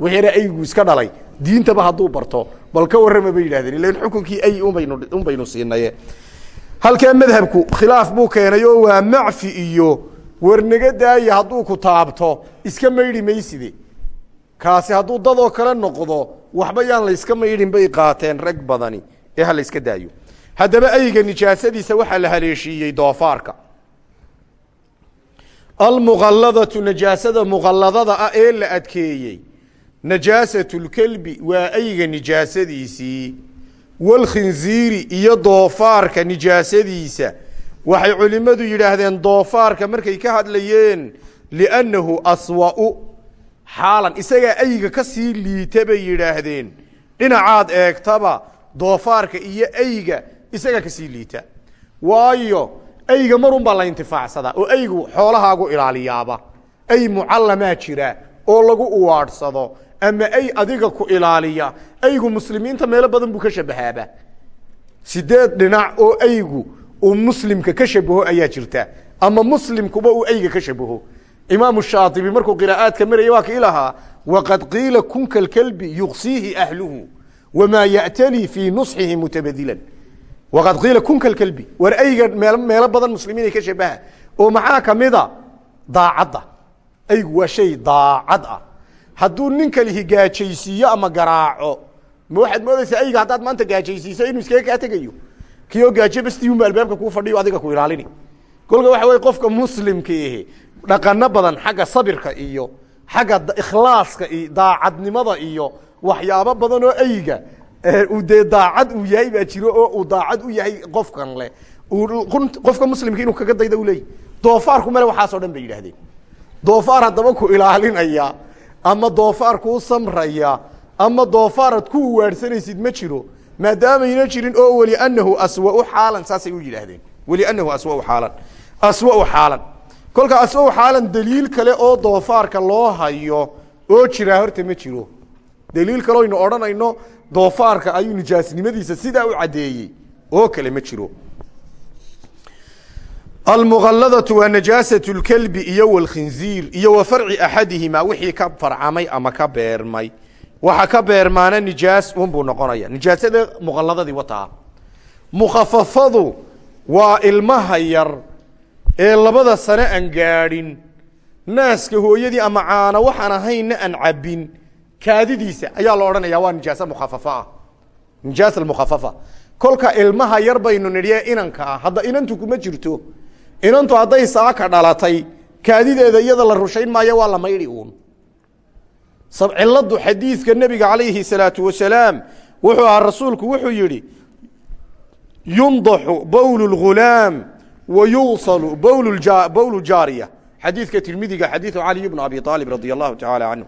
Wixina aygu iska dhalay diintaba hadduu barto bal ka warrama bay yidhahdeen ilan xukunkii ay unbaynu un siinaye. Halkaa madhabku khilaaf buu keenay waa macfi iyo warnaga daaya hadduu ku taabto iska maydhi mayside kaasi hadduu dadoo kale noqdo waxba yaan la yska maydhin bay qaateen rag badani ee ha la yska daayo. Haddaba ayga nijaasadiisa waxaa la haleeshiiyey doofaarka. Almuqalladatu najaasada muqalladada ah ee la adkeeyey najaasatulkelbi waa ayga nijaasadiisii. Walkhinziiri iyo doofaarka nijaasadiisa waxay culimmadu yidhaahdeen doofaarka markay ka hadlayeen liannahu aswa'u xaalan. Isagaa ayga ka sii liita bay yidhaahdeen. Dhinacaad eegtaba doofaarka iyo ayga isagaa ka sii liita. Waayo ayga marun baa la intifaacsadaa oo aygu xoolahaagu ilaaliyaaba. Ay mucallamaa jira oo lagu uwaadhsado ama ay adiga ku ilaaliya aygu muslimiinta meelo badan buu ka shabahaaba. Sideed dhinac oo aygu uu muslimka ka shabaho ayaa jirta ama muslimkuba uu ayga ka shabaho imaamu shaatibi markuu qiraa'aadka maraya waa kii lahaa waqad qiila kunka lkelbi yuqsiihi ahluhu wamaa ya'tali fii nusxihi mutabadilan. Waqad qiila kunka lkelbi war ayga meel meelo badan muslimiinay ka shabaha oo maxaa kamida daacadda. Aygu waa shay daacad ah. Hadduu nin kalihi gaajaysiiyo ama garaaco ma waxaad moodaysaa ayga haddaad maanta gaajaysiiso inuu iskaga kaa tegayo? Kii oo gaajo bastiunba albaabka kuu fadhiyo adiga ku ilaalini. Kolka waxa weye qofka muslimka ahi dhaqano badan xagga sabirka iyo xagga ikhlaaska iyo daacadnimada iyo waxyaabo badan oo ayga uu dee daacad uu yahay baa jiro oo uu daacad u yahay qofkan leh. Qofka muslimka inuu kaga dayda u leeyahy doofaarku male waxaasoo dhan bay yidhahdeen doofaar haddaba ku ilaalinaya ama doofaar kuu samraya ama doofaarad ku uwaadhsanaysid ma jiro maadaamayna jirin oo welianahu aswau xaalan saasay u yidhaahdeen. Welianahu aswau xaalan. Aswau xaalan kolka aswau xaalan daliil kale oo doofaarka loo hayo oo jiraa horta ma jiro. Daliil kale oynu odhanayno doofaarka ayuu nijaasnimadiisa sidaa u caddeeyey oo kale ma jiro. Almuqalladatu waa najaasatu lkelbi iyo walkhinziir iyo wa farci axadihima wixii ka farcamay ama ka beermay. Waxa ka beermaana nijaas unbuu noqonaya. Nijaasada muqalladadii wataa? Mukhafafadu waa ilmaha yar ee labada sane aan gaadhin naaska hooyadii ama caana waxaan ahaynna aan cabbin kaadidiisa ayaa la odhanaya waa nijaas mukhafafa nijaas almukhafafa kolka ilmaha yar baynu nidhiye inanka ah hadda inantu kuma jirto. Inantu hadday saaka dhalatay kaadideeda iyada la rushayn maayo waa la maydhi uun. Ciladu xadiidka nebiga calayhi salaatu wasalaam wuxuu ahaa rasuulku wuxuu yidhi yundaxu bowl اghulaam wa yuusalu bowl jaariya xadiidka tirmidiga xadiidu caliy bn abi aalib radi allahu tacaala canhu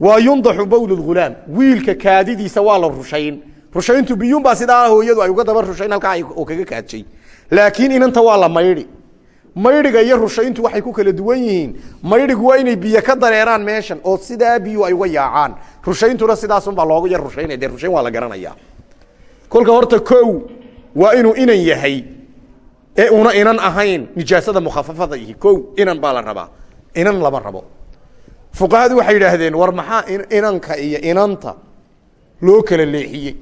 waa yundaxu bowl اghulaam wiilka kaadidiisa waa la rushayn rushayntu biyuunbaa sidaa hooyadu ay uga daba rushayn halkaa oo kaga kaajay laakiin inanta waa la iyo rushayntu waxay ku kala duwan yihiin maydhigu waa inay biyo ka dareeraan meeshan oo sidaa biyu ay uga yaacaan rushayntuna sidaasunbaa loogu yar rushaynaya dee rushayn waa la garanaya kolka horta kow waa inuu inan yahay ee una inan ahayn nijaasada mukhafafada ihi kow inan baa la rabaa. Inan lama rabo. Fuqahadu waxay yidhaahdeen war maxaa inanka iyo inanta loo kala leexiyey?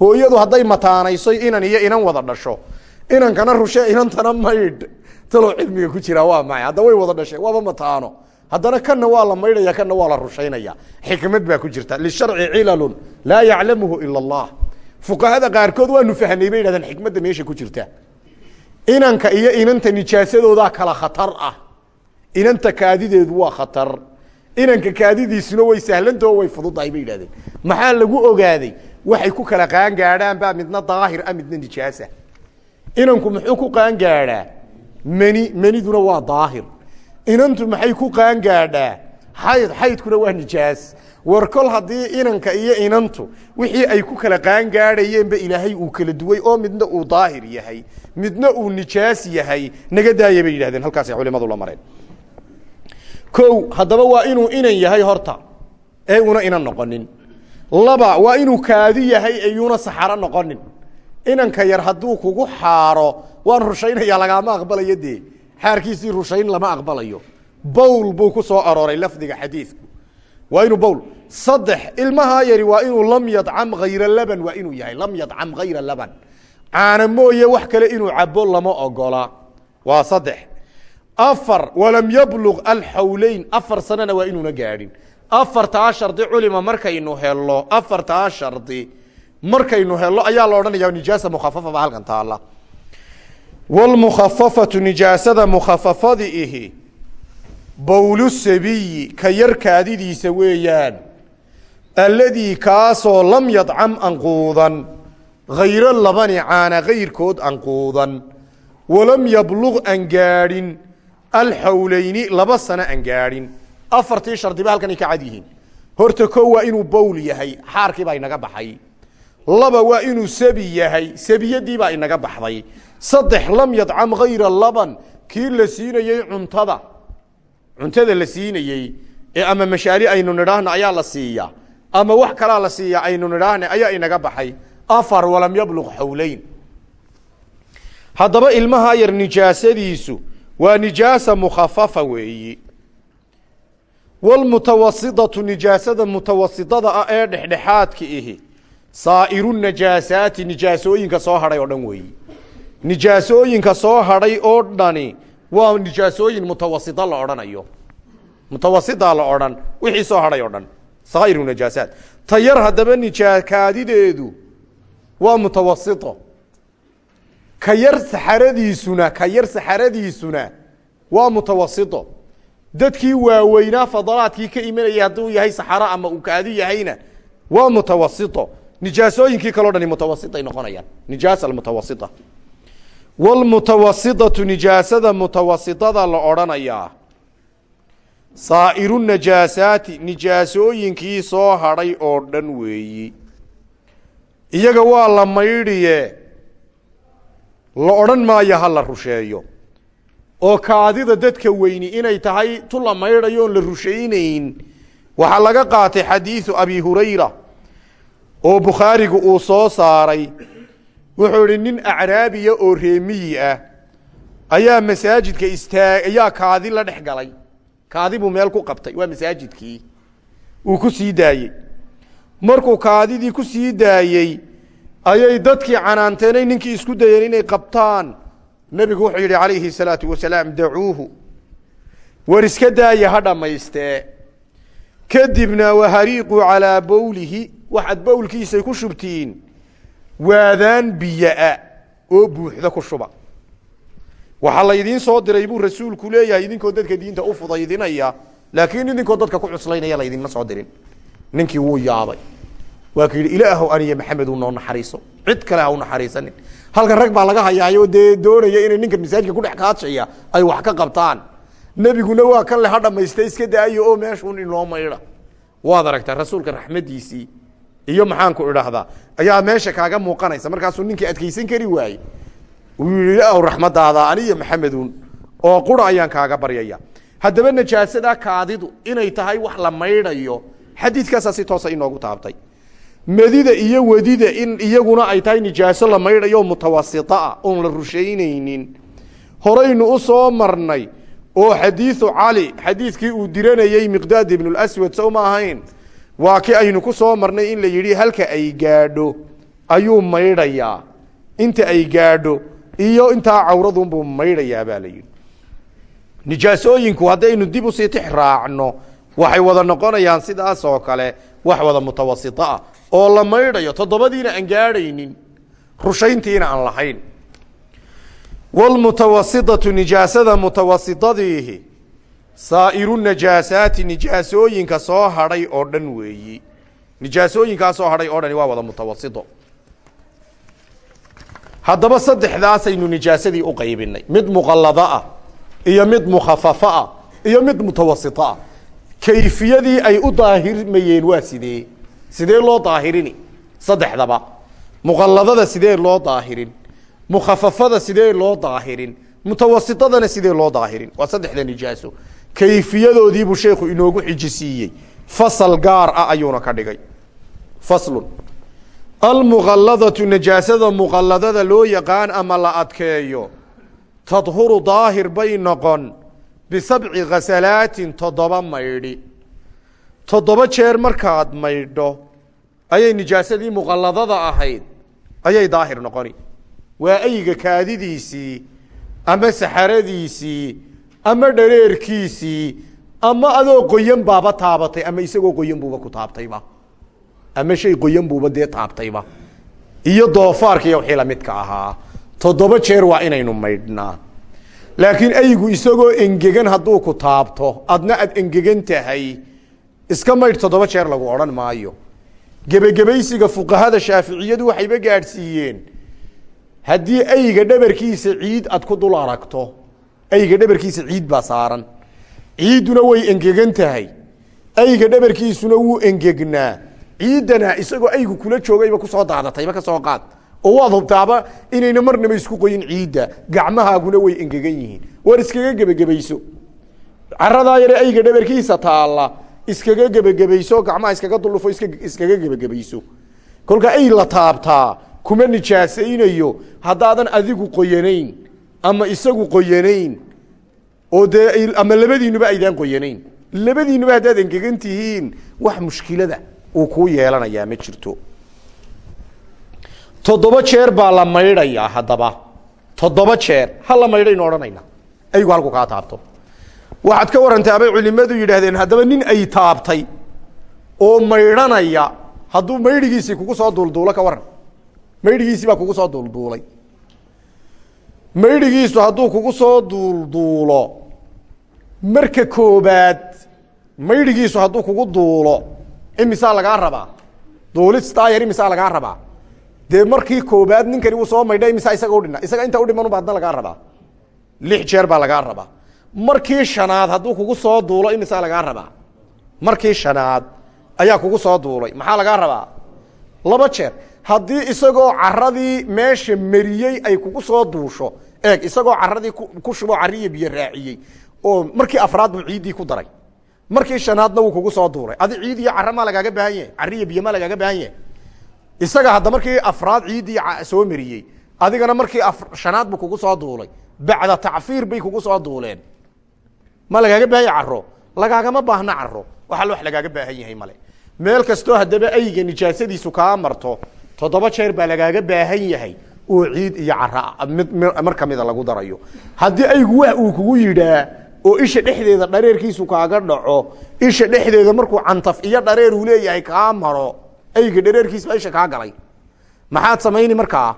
Hooyadu hadday mataanayso inan iyo inan wada dhasho. Inankana rushe inantana maydh. Taloo cilmiga ku jiraa waa maxay? Hadda way wada dhasheen waaba mataano. Haddana kana waa la maydhaya kana waa la rushaynaya. Xikmad baa ku jirta. Lisharci cilalun laa yaclamuhu ila allah. Fuqahada qaarkood waanu fahnay bay yidhahdeen xikmadda meesha ku jirta inanka iyo inanta nijaasadoodaa kala khatar ah. Inanta kaadideedu waa khatar. Inanka kaadidiisuna way sahlantao way fududahay bay yidhahdeen. Maxaa lagu ogaaday? Waxay ku kala qaangaadhaan baa midna daahir a midna nijaasa. Inanku muxuu ku qaangaadhaa? Meni meniduna waa daahir. Inantu maxay ku qaangaadhaa xayd xaydkuna waa nijaas. War kol haddii inanka iyo inantu wixii ay ku kala qaangaadhayeenba ilaahay uu kala duway oo midna uu daahir yahay midna uu nijaas yahay naga daaya bay yidhahdeen. Halkaasay culimadu la mareen. Kow haddaba waa inuu inan yahay horta ee una inan noqonin. Laba waa inuu kaadi yahay eyuuna saxaro noqonin. Inanka yar hadduu kugu xaaro waan rushaynaya lagaama aqbalayo dee. Xaarkiisii rushayn lama aqbalayo bowl buu ku soo arooray lafdiga xadiidku. Waa inuu bowl. Saddex ilmahaa yari waa inuu lam yadcam hayra laban waa inuu yahay lam yadcam hayra laban. Caana mooye wax kale inuu cabo lama ogola. Waa saddex. Afar walam yabluq alxawleyn afar sanana waa inuuna gaadhin. Afartaa shardi culima markaynu helo afartaa shardi markaynu helo ayaa la odhanaya nijaasa mukhafafa ba halkan taala wlmukhafafatu nijaasada mukhafafadi ihi bowlu sabiyi ka yar kaadidiisa weeyaan alladii kaasoo lam yadcam anquudan hayro labani caana kayrkood anquudan walam yabluq aan gaadhin alxawleyni laba sano aan gaadhin afartii shardiba halkanay ka cad yihiin. Horta ko waa inuu bowl yahay xaarkii baa inaga baxay. Laba waa inuu sabi yahay sabiyadii baa inaga baxday. Saddex lam yadcam hayra laban kii la siinayey cuntada cuntada la siinayey ee ama mashaari aynu nidhaahna ayaa la siiya ama wax kalaa la siiya aynu nidhaahna ayaa inaga baxay. Afar walam yabluq xawleyn haddaba ilmaha yar nijaasadiisu waa nijaasa mukhafafa weeyi. Wlmutawasidatu nijaasada mutawasidada ah ee dhexdhexaadka ihi saa'iru najaasaati nijaasooyinka soo hadhay oo dhan weeyi. Nijaasooyinka soo hadhay oo dhani waa nijaasooyin mutawasida la odhanayo. Mutawasida la odhan wixii soo hadhay oo dhan. Saa'iru najaasaat ta yar haddaba waa mutawasito ka yar saxaradiisuna ka yar saxaradiisuna waa mutawasito dadkii waaweynaa fadalaadkii ka imanayay hadduu yahay saxaro ama uu kaadi yahayna waa mutawasito nijaasooyinkii kaleo dhani mutawasitay noqonayaan. Nijaasa almutawasita wlmutawasitatu nijaasada mutawasitada la odhanayaa saa'iru najaasaati nijaasooyinkii soo hadhay oo dhan weeyi iyaga waa la maydhiye la odhan maayo ha la rusheeyo oo kaadida dadka weyni inay tahay tu la maydhayo la rushaynayn waxaa laga qaatay xadiidu abi hurayra oo bukhaarigu uu soo saaray wuxuu idhi nin acraabiya oo reemiyi ah ayaa masaajidka istaag ayaa kaadi la dhex galay. Kaadi buu meel ku qabtay waa masaajidkii. Uu ku sii daayey. Markuu kaadidii ku sii daayey ayay dadkii canaanteenay ninkii isku dayeen inay qabtaan. Nebigu wuxuu yidhi calayhi salaatu wasalaam dacuuhu. War iska daaya ha dhammaystee. Kadibna wahariiquu calaa bowlihi waxaad bowlkiisa ku shubtiin waadaan biyaa oo buuxda ku shuba. Waxaa laydiin soo diray buu rasuulku leeyahay idinkoo dadka diinta u fudaydinaya laakiin idinkoo dadka ku cuslaynaya laydinma soo dirin. Ninkii wuu yaabay. Waa ka yidhi ilaahow aniyo maxamed uu noo naxariiso. Cid kale ha u naxariisanin. Halkan rag baa laga hayaayo dee doonaya inay ninkan masaajidka kudhex kaadshaya ay wax ka qabtaan. Nebiguna waa kan le ha dhamaysta iska daayo oo meeshuun inoo maydha waad aragtaa rasuulka raxmadiisii iyo maxaanku idhaahdaa? Ayaa meesha kaaga muuqanaysa. Markaasuu ninkii adkaysan kari waaye yihi ilaahow raxmadaada aniyo maxamedun oo qura ayaan kaaga baryaya. Haddaba najaasada kaadidu inay tahay wax la maydhayo xadiidkaasaa si toosa inoogu taabtay. Medida iyo wadida in iyaguna ay tahay nijaaso la maydhayo mutawasita ah oon la rushaynaynin horaynu u soo marnay oo xadiiu cali xadiidkii uu diranayey miqdaad ibnulaswad sow ma ahayn waa ki aynu ku soo marnay in la yidhi halka ay gaadho ayuu maydhayaa. Inta ay gaadho iyo intaa cawradunbuu maydhayaa baa la yidhi. Nijaasooyinku haddaynu dib u sii tix raacno waxay wada noqonayaan sidaas oo kale wax wada mutawasito ah. Oo la maydhayo toddobadiina aan gaadhaynin rushayntiina aan lahayn. Wlmutawasitatu nijaasada mutawasitadiihi saa'iru najaasaati nijaasooyinka soo hadhay oo dhan weeyi. Nijaasooyinkaa soo hadhay oo dhani waa wada mutawasito haddaba saddexdaasaynu nijaasadii u qaybinay. Mid muqallado ah iyo mid mukhafafo ah iyo mid mutawasito ah. Kayfiyadii ay u daahirmayeen waa sidee? Sidee loo daahirini? Saddexdaba. Muqalladada sidee loo daahirin? Mukhafafada sidee loo daahirin? Mutawasitadana sidee loo daahirin? Waa saddexda nijaaso kayfiyadoodiibuu sheekhu inoogu xijisiiyey. Fasal gaar ah ayuuna ka dhigay. Faslun. Almuqalladatu najaasada muqalladada loo yaqaan ama la adkeeyo tadhuru daahir bay noqon bisabci khasalaatin toddoba maydhi. Toddoba jeer markaad maydho ayay nijaasadii muqalladada ahayd ayay daahir noqoni. Waa ayga kaadidiisii ama saxaradiisii ama dhareerkiisii ama adoo qoyan baaba taabatay ama isagoo qoyan buuba ku taabtayba. Ama shay qoyan buuba dee taabtayba. Iyo doofaarkiiyo wixii lamidka ahaa. Toddoba jeer waa inaynu maydhnaa laakiin aygu isagoo engegan hadduu ku taabto adna aad engegan tahay iska maydh toddoba jeer lagu odhan maayo. Gebagebaysiga fuqahada shaaficiyadu waxayba gaadhsiiyeen. Haddii ayga dhabarkiisa ciid aad ku dul aragto ayga dhabarkiisa ciid baa saaran. Ciidduna way engegan tahay. Ayga dhabarkiisuna wuu engegnaa. Ciiddana isagoo aygu kula joogayba ku soo daadatayba ka soo qaad. Oo waad hubtaaba inayna marnaba isku qoyin ciidda. Gacmahaaguna way engegan yihiin. War iskaga gebagebayso caradaa yare ayga dhabarkiisa taalla iskaga gebagebayso gacmaha iskaga dullufo iska iskaga gebagebayso kolka ay la taabtaa kuma nijaasaynayo haddaadan adigu qoyanayn ama isagu qoyanayn. Oo dee ama labadiinuba aydaan qoyanayn. Labadiinuba haddaad engegan tihiin wax mushkilada uu kuu yeelanayaa ma jirto. Toddoba jeer baa la maydhayaa haddaba. Toddoba jeer ha la maydhaynu odhanayna. Aygu halku kaa taabto. Waxaad ka warantaabay culimadu yidhaahdeen haddaba nin ay taabtay oo maydhanaya hadduu maydhigiisii kugu soo duulduulo ka waran maydhigiisii baa kugu soo duulduulay maydhigiisu hadduu kugu soo duulduulo marka koobaad maydhigiisu hadduu kugu duulo imisaa lagaa rabaa? Duulistaayar imisaa lagaa rabaa? Dee markii koobaad ninkani uu soo maydha imisaa isaga udhina isaga inta udhiman ba adna lagaa rabaa? Lix jeer baa lagaa rabaa. Markii shanaad hadduu kugu soo duulo imisaa lagaa rabaa? Markii shanaad ayaa kugu soo duulay. Maxaa lagaa rabaa? Laba jeer haddii isagoo caradii meesha mariyey ay kugu soo duusho eeg isagoo caradii ku shubo cariya biyo raaciyey oo markii afraad buu ciiddii ku daray markii shanaadna wuu kugu soo duulay adi ciid iyo cara lagaaga baahan yahay? Cariya biyo maa lagaaga baahan yahay? Isaga hadda markii afraad ciiddii soo mariyey adigana markii shanaad buu kugu soo duulay bacda tacfiir bay kugu soo duuleen. Ma lagaaga baahan yahay caro lagaagama baahna caro waxa wax lagaaga baahan yahay male meel kastoo haddaba ayga nijaasadiisu kaa marto toddoba jeer baa lagaaga baahan yahay oo ciid iyo cara mar kamida lagu darayo. Haddii aygu wax uu kugu yidhaa oo isha dhexdeeda dhareerkiisu kaaga dhaco isha dhexdeeda markuu cantaf iyo dhareer uu leeyahay kaa maro ayga dhareerkiis baa isha kaa galay. Maxaad samayni markaa?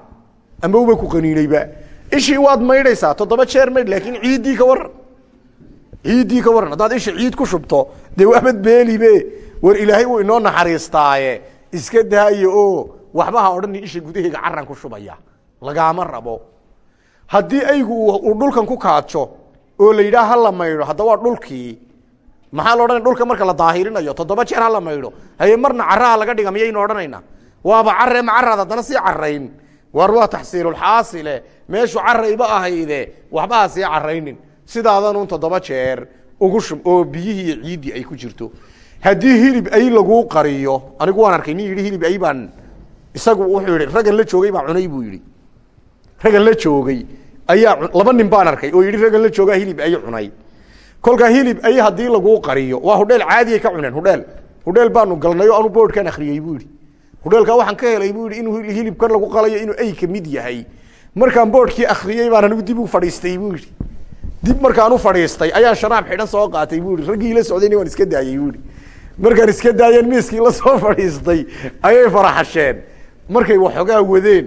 Amba uba ku qaniinayba ishii waad maydhaysaa toddoba jeer maydh laakiin ciiddii ka waran ciiddii ka waran haddaad isha ciid ku shubto dee waabad beelibe war ilaahay uu inoo naxariistaaye. Iska daaye oo waxba ha odhani isha gudaheega caran ku shubaya. Lagaama rabo. Haddii aygu uu dhulkan ku kaajo oo la yidhaah hala maydho hadda waa dhulkii maxaa la odhanaya dhulka marka la daahirinayo? Toddoba jeer hala maydho haye marna caraha laga dhiga miyaynu odhanayna? Waaba care ma caraad haddana sii carayn war taxsiilulxaasile meeshu carayba ahayde waxba ha sii caraynin sidaadanun toddoba jeer ugu shub oo biyihii ciiddii ay ku jirto. Haddii hilib ay laguu qariyo anigu waan arkay nin yidhi hilib ay baan isagu wuxuu yidhi raggan la joogay baa cunay buu yidhi. Raggan la joogay ayaa laba nin baan arkay oo yidhi raggan la joogaa hilib ay cunay. Kolkaa hilib ay haddii laguu qariyo waa hudheel caadiyay ka cuneen hudheel. Hudheel baanu galnay oo anu boodhkan buu yidhi. Hudheelkaa waxaan ka helay buu yidhi inuu hilibkan lagu qalayo inuu ay ka mid yahay. Markaan boodhkii akhriyey baan anigu dib u fadhiistay buu yidhi. Dib markaan u fadhiistay ayaan sharaab xidhan soo qaatay buu yidhi. Raggii la socdayna waan iska daayey buu yidhi. Markaan iska daayeen miiskii la soo fadhiistay ayay faraxasheen markay waxoogaa wadeen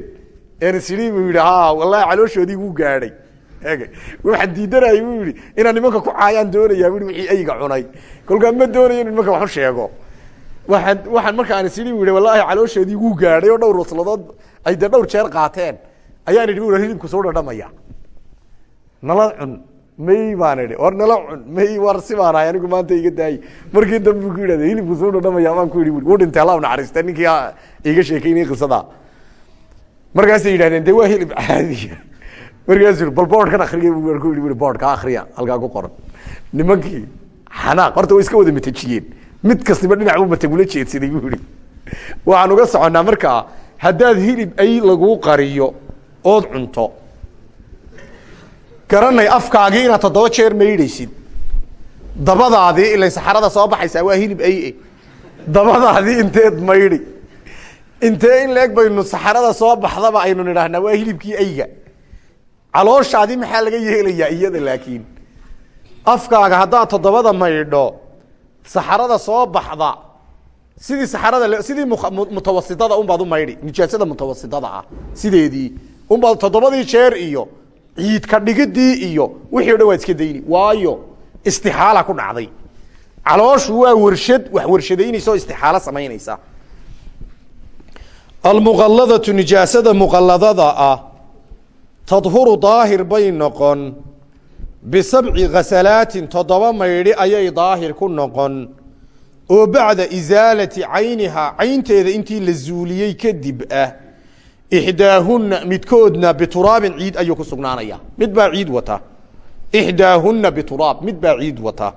ensidi buu yidhi ha wallahi calooshoodii wuu gaadhay. Waxaan diidanayay buu yidhi inaan nimanka ku caayaan doonayaa bu wixii ayga cunay. Kolkaa ma doonayo inu nimanka wax u sheego. Waaan waxaan markaan isidi bu yidhi wallahi calooshoodii wuu gaadhay oo dhowr wasladood ay dee dhowr jeer qaateen. Ayaan idhi bu hilibku soo dhadhamaya. Nala cun may baan idhi war nala cun may war si baan ahay anigu maanta iga daayey markii dambe ku yidhahda hilibku soo dhadhamaya baan ku yidhi wuu dhintay allah naxariista ninkii iga sheekeynay qisada. Markaasay yidhahdeen de waa hilib caadiya markaasuu bal boodhkan akriya ku yidhi boodhka akriya halkaa ku qoran. Nimankii xanaaq horta way iska wada matajiyeen. Mid kastiba dhinac u matagula jeedsaday buu yihi waxaan uga soconnaa markaa haddaad hilib ay laguu qariyo ood cunto garanay afkaagii inaad toddoba jeer maydhaysid. Dabadaadii ila saxarada soo baxaysaa waa hilib ay dabadaadii inteed maydhi. Intee in leeg baynu saxarada soo baxdaba aynu nidhaahnaa waa hilibkii ayga calooshaadii maxaa laga yeelayaa iyada laakiin? Afkaaga haddaad toddobada maydho saxarada soo baxda sidii saxarada sidii mutawasitada unbaad u maydhi. Nijaasada mutawasitada ah sideedii. Unbaad toddobadii jeer iyo ciid ka dhigidii iyo wixii o dhan waad iska dayni. Waayo istixaala ku dhacday. Calooshu waa warshad wax warshadaynaysa oo istixaalo samaynaysa. Almuqaladatu nijaasada muqaladada ah tadhuru daahir bay noqon. Bisabci ghasalaatin toddoba maydhi ayay daahir ku noqon. Oo bacda isaalati caynihaa caynteeda intii la zuuliyey kadib ah ixdaahunna midkoodna bituraabin ciid ayuu ku sugnaanaya mid baa ciid wata ixdaahunna bituraab mid baa ciid wata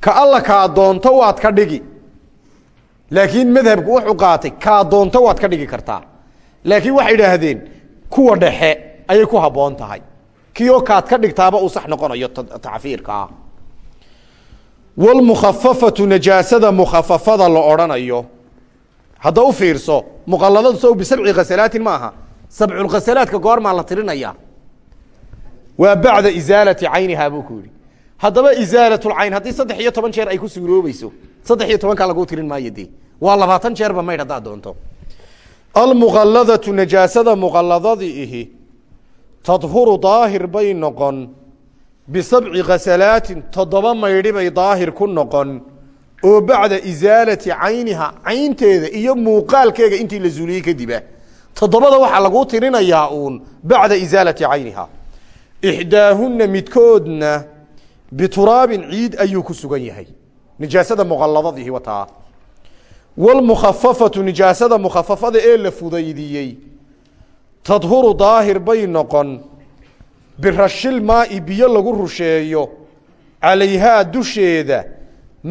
ka alla kaa doonto waad ka dhigi laakiin madhabku wuxuu qaatay kaa doonto waad ka dhigi kartaa laakiin waxay idhaahdeen kuwa dhexe ayay ku habboon tahay kioo kaad ka dhigtaaba uu sax noqonayo tacfiirka ah wlmukhafafatu najaasada mukhafafada la odhanayo hadda u fiirso muqaladadu so bisabci khasalaatin ma aha sabculkhasalaadka goormaa la tirinaya waa bacda isaalati caynihaa buu ku yihi haddaba isaalatulcayn haddii saddex iyo toban jeer ay ku suuroobayso saddex iyo tobankaa laguu tirin maayo de waa labaatan jeerba maydh haddaad doonto. Almuqaladatu najaasada muqaladadii ihi tadhuru daahir bay noqon. Bisabci khasalaatin toddoba maydhi bay daahir ku noqon oo bacda isaalati cayniha caynteeda iyo muuqaalkeega intii la zuuliyey kadiba toddobada waxaa laguu tirinayaa uun bacda isaalati cayniha. Ixdaahunna midkoodna bituraabin ciid ayuu ku sugan yahay. Nijaasada muqaladadihi wataa wlmukhafafatu nijaasada mukhafafada ee la fudaydiyey tadhuru daahir bay noqon. Birashil maai biyo lagu rusheeyo. Calayhaa dusheeda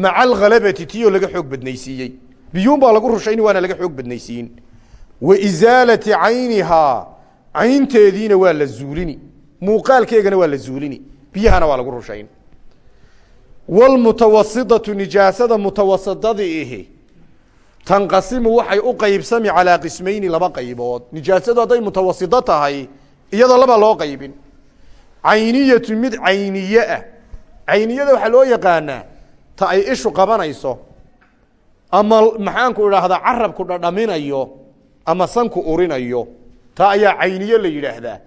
maca alkhalabati tiyoo laga xoog badnaysiiyey. Biyuun baa lagu rushayni waana laga xoog badnaysiin. Wa isaalati caynihaa caynteediina waa la zuulini. Muuqaalkeegana waa la zuulini. Biyahana waa lagu rushayn. Wlmutawasidatu nijaasada mutawasidadii ihi. Tanqasimu waxay u qeybsami calaa qismayni laba qaybood. Nijaasadu hadday mutawasido tahay iyadoo laba loo qaybin. Cayniyatu mid cayniye ah. Cayniyada waxaa loo yaqaanaa ta ay ishu qabanayso ama maxaanku idhaahdaa carabku dhadhaminayo ama sanku urinayo taa ayaa cayniye la yidhaahdaa.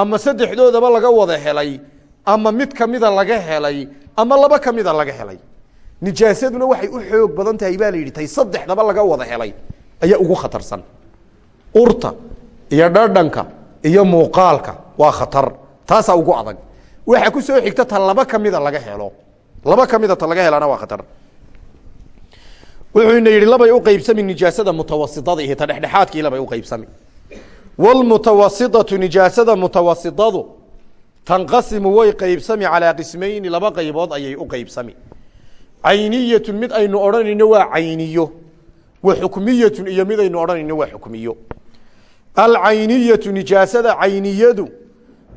Ama saddexdoodaba laga wada helay ama mid kamida laga helay ama laba kamida laga helay. Nijaasaduna waxay u xoog badan tahay baa la yidhi tay saddexdaba laga wada helay. Ayaa ugu khatarsan. Urta iyo dhadhanka iyo muuqaalka waa khatar taasaa ugu adag. Waxa ku soo xigta ta laba kamida laga helo laba kamida ta laga helana waa khatar. Wuxuuna yidhi labay uqeybsami nijaasada mutawasitada ta dhexdhexaadkii labay uqeybsami wlmutawasitatu nijaasada mutawasidadu tanqasimu way qeybsami calaa qismayni laba qaybood ayay u qeybsami cayniyatun mid aynu odhanayno waa cayniyo. Wa xukmiyatun iyo mid aynu odhanayno waa xukmiyo. Alcayniyatu nijaasada cayniyadu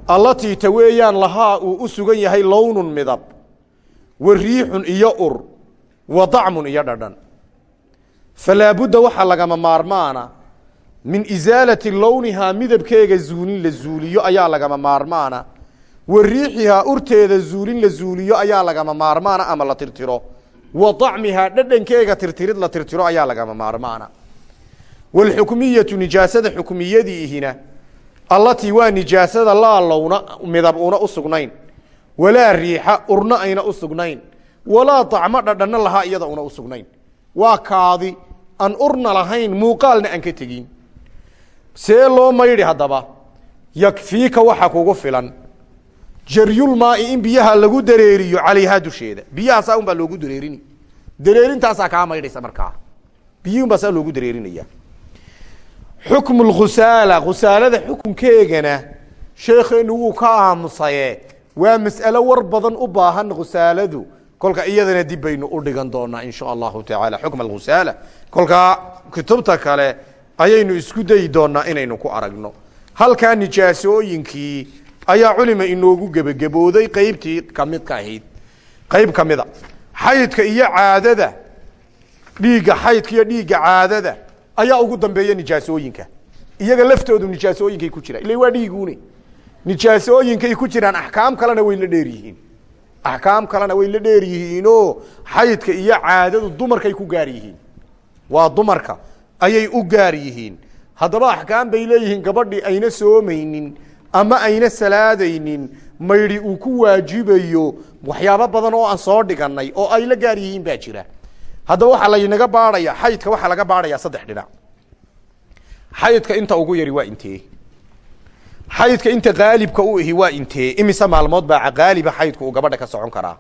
allatii ta weeyaan lahaa uu u sugan yahay lownun midab wa riixun iyo ur wa dacmun iyo dhadhan. Falaa budda waxaa lagama maarmaana min isaalati lownihaa midabkeega zuulin la zuuliyo ayaa lagama maarmaana wa riixihaa urteeda zuulin la zuuliyo ayaa lagama maarmaana ama la tirtiro wa dacmihaa dhadhankeega tirtirid la tirtiro ayaa lagama maarmaana. Wlxukmiyatu nijaasada xukmiyadiihina allatii waa nijaasada laa lowna midab una usugnayn walaa riixa urna ayna usugnayn walaa dacmo dhadhanno lahaa iyada una usugnayn waa kaadi aan urna lahayn muuqaalna aan ka tegin. See loo maydhi haddaba yakfiika waxa kugu filan. Jaryulmaai in biyaha lagu dareeriyo calayhaa dusheeda. Biyahaasaa un baa loogu dareerini. Dareerintaasaa kaa maydhaysa markaa. Biyihin baa saa loogu dareerinaya xukmu lkhusaala khusaalada xukunkeegana sheekeenu wuu ka aamusaye waa mas'alo war badan u baahan khusaaladu kolka iyadana dib baynu u dhigan doonaa in sha allahu tacaala. Xukm alkhusaala kolkaa kutubta kale ayaynu isku dayi doonaa inaynu ku aragno. Halkaa nijaasooyinkii ayaa culima inoogu gebagabooday qeybtii ka mid ka ahayd. Qeyb kamida xaydka iyo caadada dhiigga xaydka iyo dhiigga caadada ayaa ugu dambeeya nijaasooyinka. Iyaga laftoodu nijaasooyinkay ku jiraan ila waa dhiiguune nijaasooyinkay ku jiraan axkaam kalena way la dheer yihiin. Axkaam kalena way la dheer yihiinoo xaydka iyo caadadu dumarkay ku gaar yihiin. Waa dumarka ayay u gaar yihiin. Haddaba axkaam bay leeyihiin gabadhii ayna soomaynin ama ayna salaadaynin maydhi uu ku waajibayo waxyaabo badan oo aan soo dhiganay oo ay la gaar yihiin baa jira. Haddaba waxaa laynaga baadhaya xaydka waxaa laga baadhayaa saddex dhinac. Xaydka inta ugu yari waa intee xaydka inta qaalibka u ihi waa intee imise maalmood baa qaaliba xaydku uu gabadha ka socon karaa?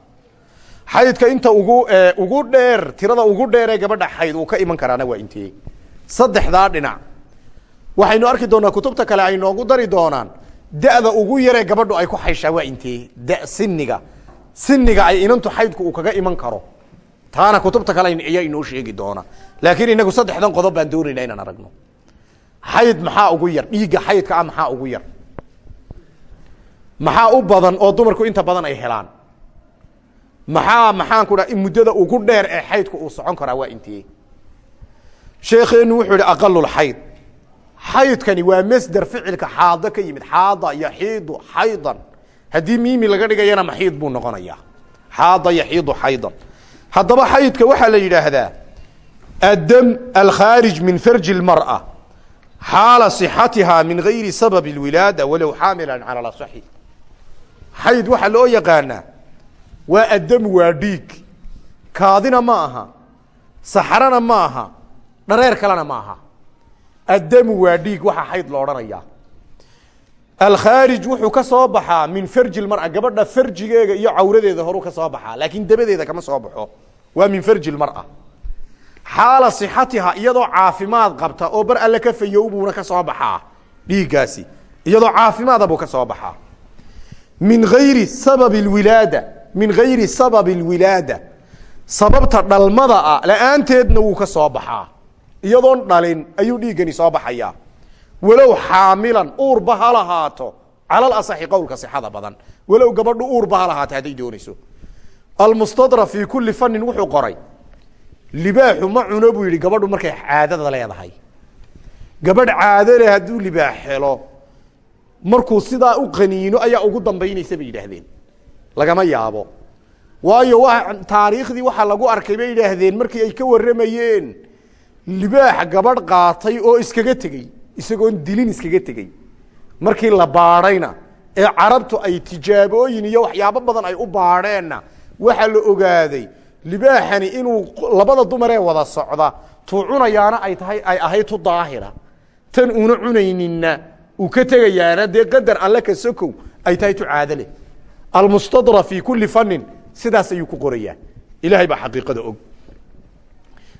Xaydka inta ugu ugu dheer tirada ugu dheer ee gabadha xayd uu ka iman karaana waa intee saddexdaa dhinac. Waxaynu arki doonaa kutubta kale ay noogu dari doonaan. Da'da ugu yaree gabadhu ay ku xayshaa waa intee da siniga siniga ay inantu xaydku uu kaga iman karo. Taana kutubta kale ayaa inoo sheegi doona laakiin inagu saddexdan qodob baan doonayna inaan aragno. Xayd maxaa ugu yar? Dhiigga xaydka ah maxaa ugu yar maxaa u badan oo dumarku inta badan ay helaan maxaa maxaan ku dhaha muddada ugu dheer ee xaydku uu socon karaa waa intee sheekeenu wuxuu yihi aqalulxayd xaydkani waa masder ficilka xaado ka yimid xaada yaxiidu xaydan haddii miimi laga dhigayana maxiid buu noqonayaa xaada yaxiidu xaydan haddaba xaydka waxaa la yidhaahdaa addam alkhaarij min farji اlmarأa xaala صixatihaa min gayri sabab اlwilaada walow xaamila cala laصaxi xayd waxaa loo yaqaanaa waa addamu waa dhiig kaadina ma aha saxrana ma aha dhareer kalena ma aha. Addamu waa dhiig waxaa xayd lo odhanayaa. Alkhaarij wuxuu ka soo baxaa min farji lmara gabadha farjigeega iyo cawradeeda horuu ka soo baxaa laakiin dabadeeda kama soo baxo. Waa min farji lmara xaala sixatiha iyadoo caafimaad qabta oo bar alle ka fayow buuna ka soo baxaa dhiiggaasi. Iyadoo caafimaada buu ka soo baxaa min gayri sababi lwilaada min gayri sababi lwilaada sababta dhalmada ah la'aanteedna wuu ka soo baxaa. Iyadoon dhalin ayuu dhiiggani soo baxayaa. Walow xaamilan uurba ha lahaato. Cala alasaxi qowlka sixada badan. Walow gabadhu uurba ha lahaato hadday doonayso. Almustadra fii kulli fanin wuxuu qoray. Libaaxu ma cuno buu gabadhu markay caadada leedahay. Gabadh caado leh hadduu libaax helo markuu sidaa u qaniino ayaa ugu dambaynaysa bay yidhaahdeen. Lagama yaabo. Waayo wa taariikhdii waxaa lagu arkay bay yidhaahdeen markii ay ka warramayeen. Libaax gabadh qaatay oo iskaga tegey isagoon dilin iskaga tegey markii la baadhayna ee carabtu ay tijaabooyin iyo waxyaabo badan ay u baadheenna waxaa la ogaaday libaaxani inuu labada dumaree wada socda tuu cunayaana ay tahay ay ahayd tu daahira. Tan una cunayninna uu ka tegayaana dee qadar alle ka sokow ay tahay tu caado leh almustadra fi kuli fanin sidaas ayuu ku qorayaa. Ilahay baa xaqiiqada og.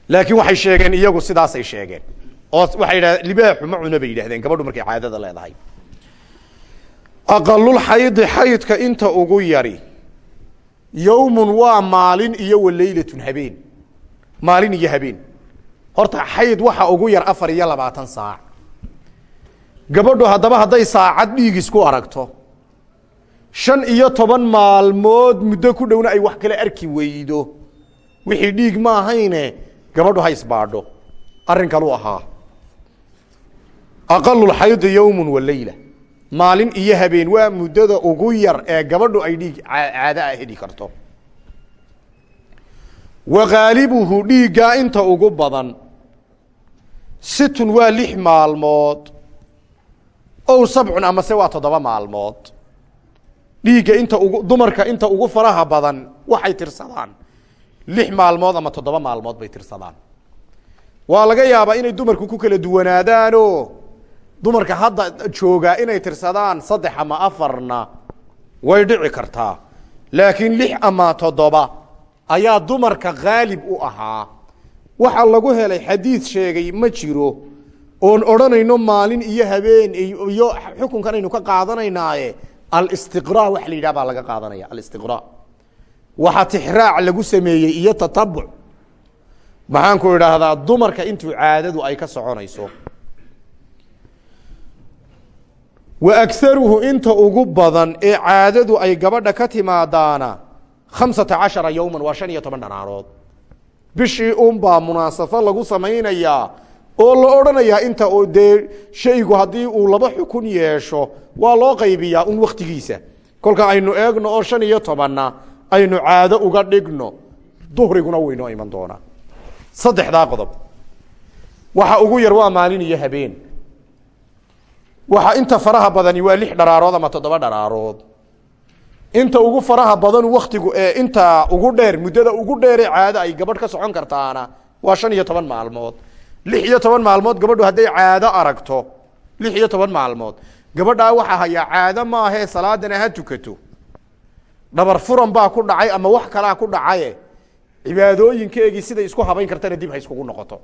Laakiin waxay sheegeen iyagu sidaasay sheegeen. Oo waxay yidhahdeen libaaxu ma cuno bay yidhahdeen gabadhu markay caadada leedahay. Aqalulxaydi xaydka inta ugu yari. Yowmun waa maalin iyo wa leylatun habeen. Maalin iyo habeen. Horta xayd waxa ugu yar afar iyo labaatan saac gabadhu haddaba hadday saacad dhiig isku aragto. Shan iyo toban maalmood muddo ku dhowna ay wax kale arki weydo. Wixii dhiig ma ahayne gabadhu ha isbaadho. Arrin kalu ahaa. Aqalulxaydi yowmun wa leyla maalin iyo habeen waa muddada ugu yar ee gabadhu ay dhiig caado ah heli karto. Wa haalibuhu dhiiggaa inta ugu badan. Situn waa lix maalmood ow sabcun amase waa toddoba maalmood. Dhiigga inta ugu dumarka inta ugu faraha badan waxay tirsadaan. Lix maalmood ama toddoba maalmood bay tirsadaan. Waa laga yaabaa inay dumarku ku kala duwanaadaano dumarka hadda joogaa inay tirsadaan saddex ama afarna way dhici kartaa. Laakiin lix ama toddoba ayaa dumarka khaalib u ahaa. Waxaa lagu helay xadiid sheegay ma jiro oon odhanayno maalin iyo habeen iyo xukunkan aynu ka qaadanaynaaye alistiqra waxa la yidhah baa laga qaadanaya alistiqra waxaa tixraac lagu sameeyey iyo tatabuc. Maxaan ku idhaahdaa dumarka intuu caadadu ay ka soconayso. Wa agaruhu inta ugu badan ee caadadu ay gabadha ka timaadaana khamsata cashara yowman waa shan iyo toban dhanaarood. Bishii unbaa munaasafo lagu samaynayaa oo la odhanayaa inta oo dee shaygu haddii uu laba xukun yeesho waa loo qaybiyaa un waktigiisa kolka aynu eegno oo shan iyo tobanna aynu caado uga dhigno duhriguna waynoo iman doonaa. Saddexdaa qodob. Waxa ugu yar waa maalin iyo habeen. Waxa inta faraha badani waa lix dharaarood ama toddoba dharaarood inta ugu faraha badan waktigu ee inta ugu dheer muddada ugu dheere caado ay gabadh ka socon kartaana waa shan iyo toban maalmood lix iyo toban maalmood gabadhu hadday caado aragto lix iyo toban maalmood gabadhaa waxaa hayaa caado maahee salaadana ha tukato. Dhabar furan baa ku dhacay ama wax kalaa ku dhacaye. Cibaadooyinkeegii siday isku habayn kartana dib ha iskugu noqoto.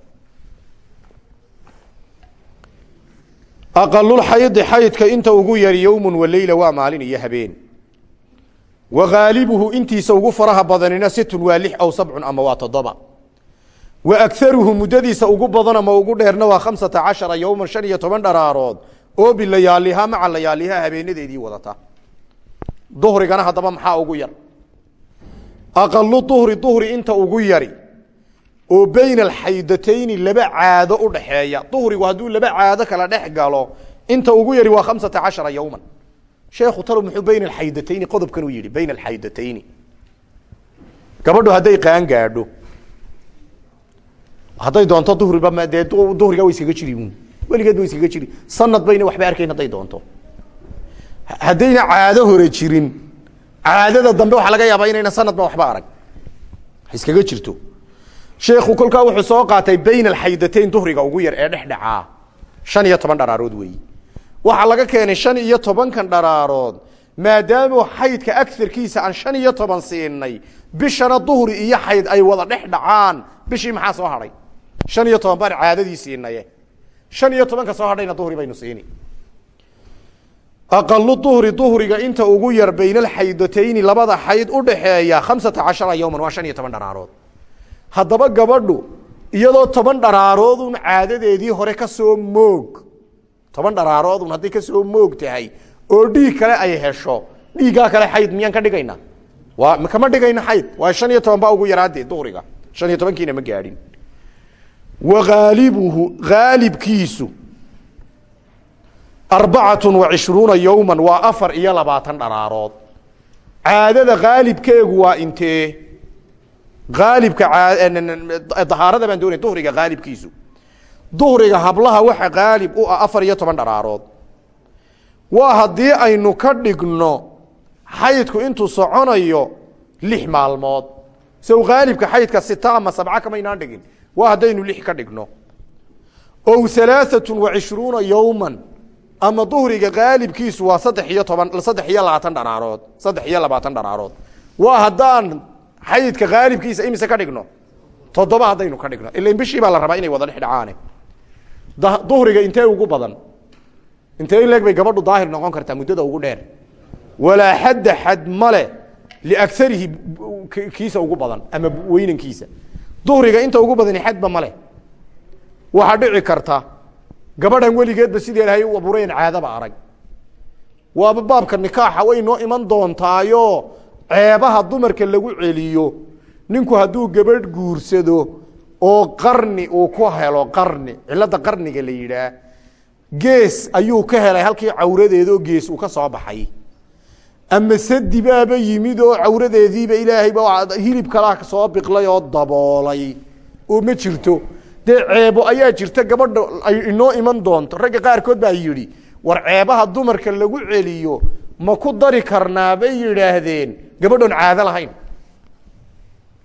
Aqalulxaydi xaydka inta ugu yari yowmun wa leyla waa maalin iyo habeen. Wa haalibuhu intiisa ugu faraha badanina situn waa lix aw sabcun ama waa toddoba wa agaruhu muddadiisa ugu badan ama ugu dheerna waa khamsata cashara yowman shan iyo toban dharaarood. Oo bilayaalihaa maca layaalihaa habeenadeedii wadata. Duhrigana haddaba maxaa ugu yar? Aqalu duhri duhri inta ugu yari. Oo bayna alxaydatayni laba caado udhaxeeya duhrigu hadduu laba caado kala dhex galo inta ugu yari waa khamsata cashara yowman sheekhu talo muxuu bayna alxaydatayni qodobkan u yihi bayna alxaydatayni gabadhu hadday qaan gaadho hadday doonto duhriba m dee duhriga way iskaga jiri weligeed way iskaga jiri sanad bayna waxba arkayn hadday doonto haddayna caado hore jirin caadada dambe waxaa laga yaabaa inayna sanadba waxba arag iskaga jirto sheekhu kolkaa wuxuu soo qaatay bayna alxaydatayn duhriga ugu yar ee dhexdhacaa shan dharaarood weeyi waxaa laga keenay shan iyo tobankan dharaarood maadaama xaydka agarkiisa aan shan iyo toban siinay bishana duhri iyo xayd ay wada dhex dhacaan bishii maxaa soo hadhay shan iyo toban baan caadadii siinaye shan iyo tobanka soo hadhayna duhri baynu siini. aqalu duhri duhriga inta ugu yar bayna alxaydatayni labada xayd udhaxeeya khamsata cashara yowman waa shan iyo toban dharaarood. haddaba gabadhu iyadoo toban dharaaroodun caadadeedii hore ka soo moog toban dharaaroodun hadday ka soo moog tahay oo dhiig kale ay hesho dhiiggaa kale xayd miyaan ka dhigayna? Waa kama dhigayna xayd? Waa shan iyo toban baa ugu yaraadee duhriga. shan iyo tobankiina ma gaadhin wa haalibuhu haalibkiisu arbacatun wa cishruuna yowman waa afar iyo labaatan dharaarood. Caadada haalibkeegu waa intee? Aalibka dahaarada baan doonaya duhriga haalibkiisu duhriga hablaha waxa qaalib u ah afar iyo toban dharaarood. Waa haddii aynu ka dhigno xaydku intuu soconayo lix maalmood. Sow qaalibka xaydka sita ama sabca kamaynaan dhigin waa haddaynu lix ka dhigno. Ow alaaatun wa cishruuna yowman ama duhriga qaalibkiisu waa saddex iyo toban saddex iyo labaatan dharaarood saddex iyo labaatan dharaarood. Waa haddaan xaydka qaalibkiisa imise ka dhigno? Toddoba haddaynu ka dhigno. Ila bishii baa la rabaa inay wada dhex dhacaane. Duhriga intee ugu badan? Intee in leeg bay gabadhu daahir noqon kartaa muddada ugu dheer? Walaa xadda xad male liagarihi kiisa ugu badan ama weynankiisa duhriga inta ugu badani xadba male waxaa dhici karta gabadhan weligeedba sidee ilahay u abuurayan caadaba arag. Waaba baabka nikaaxa way noo iman doontaayo ceebaha dumarka lagu celiyo. Ninku hadduu gabadh guursado oo qarni uu ku helo qarni cilada qarniga la yidhaah gees ayuu ka helay halkii cawradeeda oo gees uu ka soo baxay ama sadibaaba yimid oo cawradeediiba ilaahayba hilib kalaa soo biqlay oo daboolay. Oo ma jirto. Dee ceebo ayaa jirta gabadha ay inoo iman doonto. Ragga qaarkood baa yidhi war ceebaha dumarka lagu celiyo ma ku dari karnaa? Bay yidhaahdeen. Gabadhoon caado lahayn.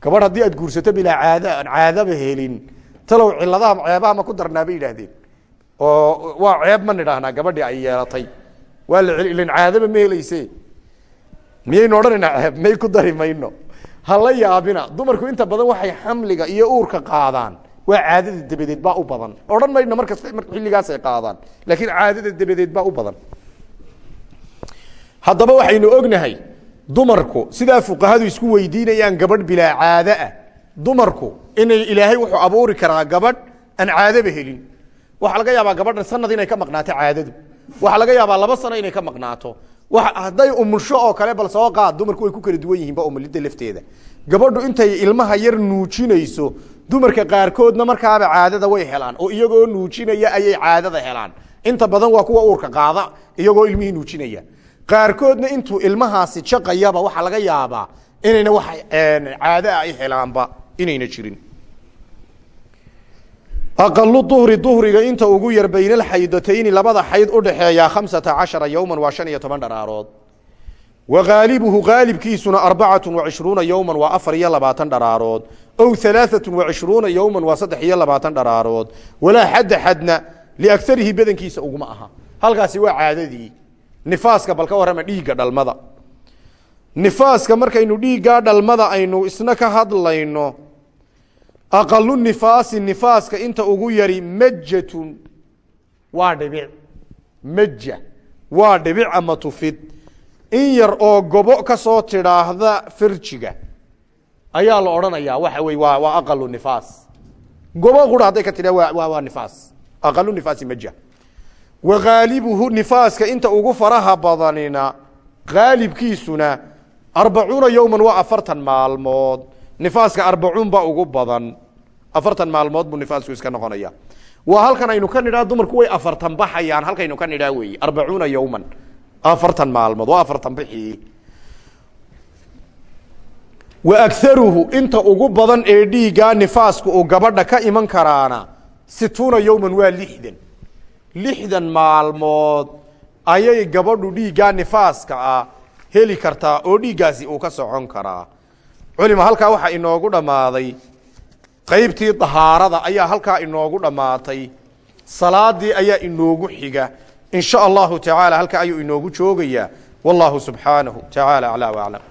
Gabadh haddii aad guursato bilaa caad aan caadaba helin. Talow ciladaha ceebaha ma ku darnaa bay yidhaahdeen. Oo waa ceeb ma nidhaahnaa gabadhii ay yeelatay. Waa la celi ilan caadaba ma helayse miyaynu odhanaynaa ceeb may ku dari mayno. Hala yaabina dumarku inta badan waxay xamliga iyo uurka qaadaan. Waa caadada dabadeed baa u badan. Odhan mayno markasta xilligaasay qaadaan. Laakiin caadada dabadeed baa u badan. Haddaba waxaynu ognahay dumarku sidaa fuqahadu isku weydiinayaan gabadh bilaa caado ah. Dumarku inay ilaahay wuxuu abuuri karaa gabadh aan caadaba helin. Waxaa laga yaabaa gabadhan sanad inay ka maqnaato caadadu. Waxaa laga yaabaa laba sano inay ka maqnaato hadday umusho oo kale bal soo qaad dumarku way ku kala duwan yihiinba umulidda lafteeda. Gabadhu intay ilmaha yar nuujinayso dumarka qaarkoodna markaaba caadada way helaan oo iyagoo nuujinaya ayay caadada helaan. Inta badan waa kuwa uurka qaada iyagoo ilmihii nuujinaya. Qaarkoodna intuu ilmahaasi jaqayaba waxaa laga yaabaa inayna wax caadaah ay helaanba inayna jirin aqalu duhri duhriga inta ugu yar bayna alxaydatayni labada xayd udhaxeeyaa khamsata cashara yowman waa shan iyo toban dharaarood. Wa haalibuhu haalibkiisuna arbacatu wacishruuna yowman waa afar iyo labaatan dharaarood. Ow alaaatu wacishruuna yowman waa saddex iyo labaatan dharaarood. Walaa xadda xadna liagarihi badankiisa uguma aha. Halkaasi waa caadadii. Nifaaska bal ka warrama dhiigga dhalmada. Nifaaska markaynu dhiiggaa dhalmada aynu isna ka hadlayno aqalu nifaasi nifaaska inta ugu yari majatun waa dhibic. Maja waa dhibic ama tufid. In yar oo gobo ka soo tidhaahda firjiga. Ayaa la odhanayaa. Waxa wey waa waa aqalu nifaas. Gobo qura hadday ka tidha waa waa nifaas. Aqalu nifaasi maja wa haalibuhu nifaaska inta ugu faraha badanina haalibkiisuna arbacuuna yowman waa afartan maalmood nifaaska arbacuun baa ugu badan. Afartan maalmood buu nifaasku iska noqonaya. Waa halkan aynu ka nidhaa dumarku way afartan baxayaan halkaynu ka nidhaa weeye arbacuuna yowman afartan maalmood waa afartan bixii wa agaruhu inta ugu badan ee dhiiggaa nifaaska uu gabadha ka iman karaana situuna yowman waa lixdan. Lixdan maalmood ayay gabadhu dhiiggaa nifaaska ah heli kartaa oo dhiiggaasi uu ka socon karaa culima halkaa waxaa inoogu dhammaaday qaybtii dahaarada ayaa halkaa inoogu dhammaatay. Salaadii ayaa inoogu xiga. In sha allahu tacaala halkaa ayuu inoogu joogayaa. Wallahu subxaanahu tacaala aclaa waclam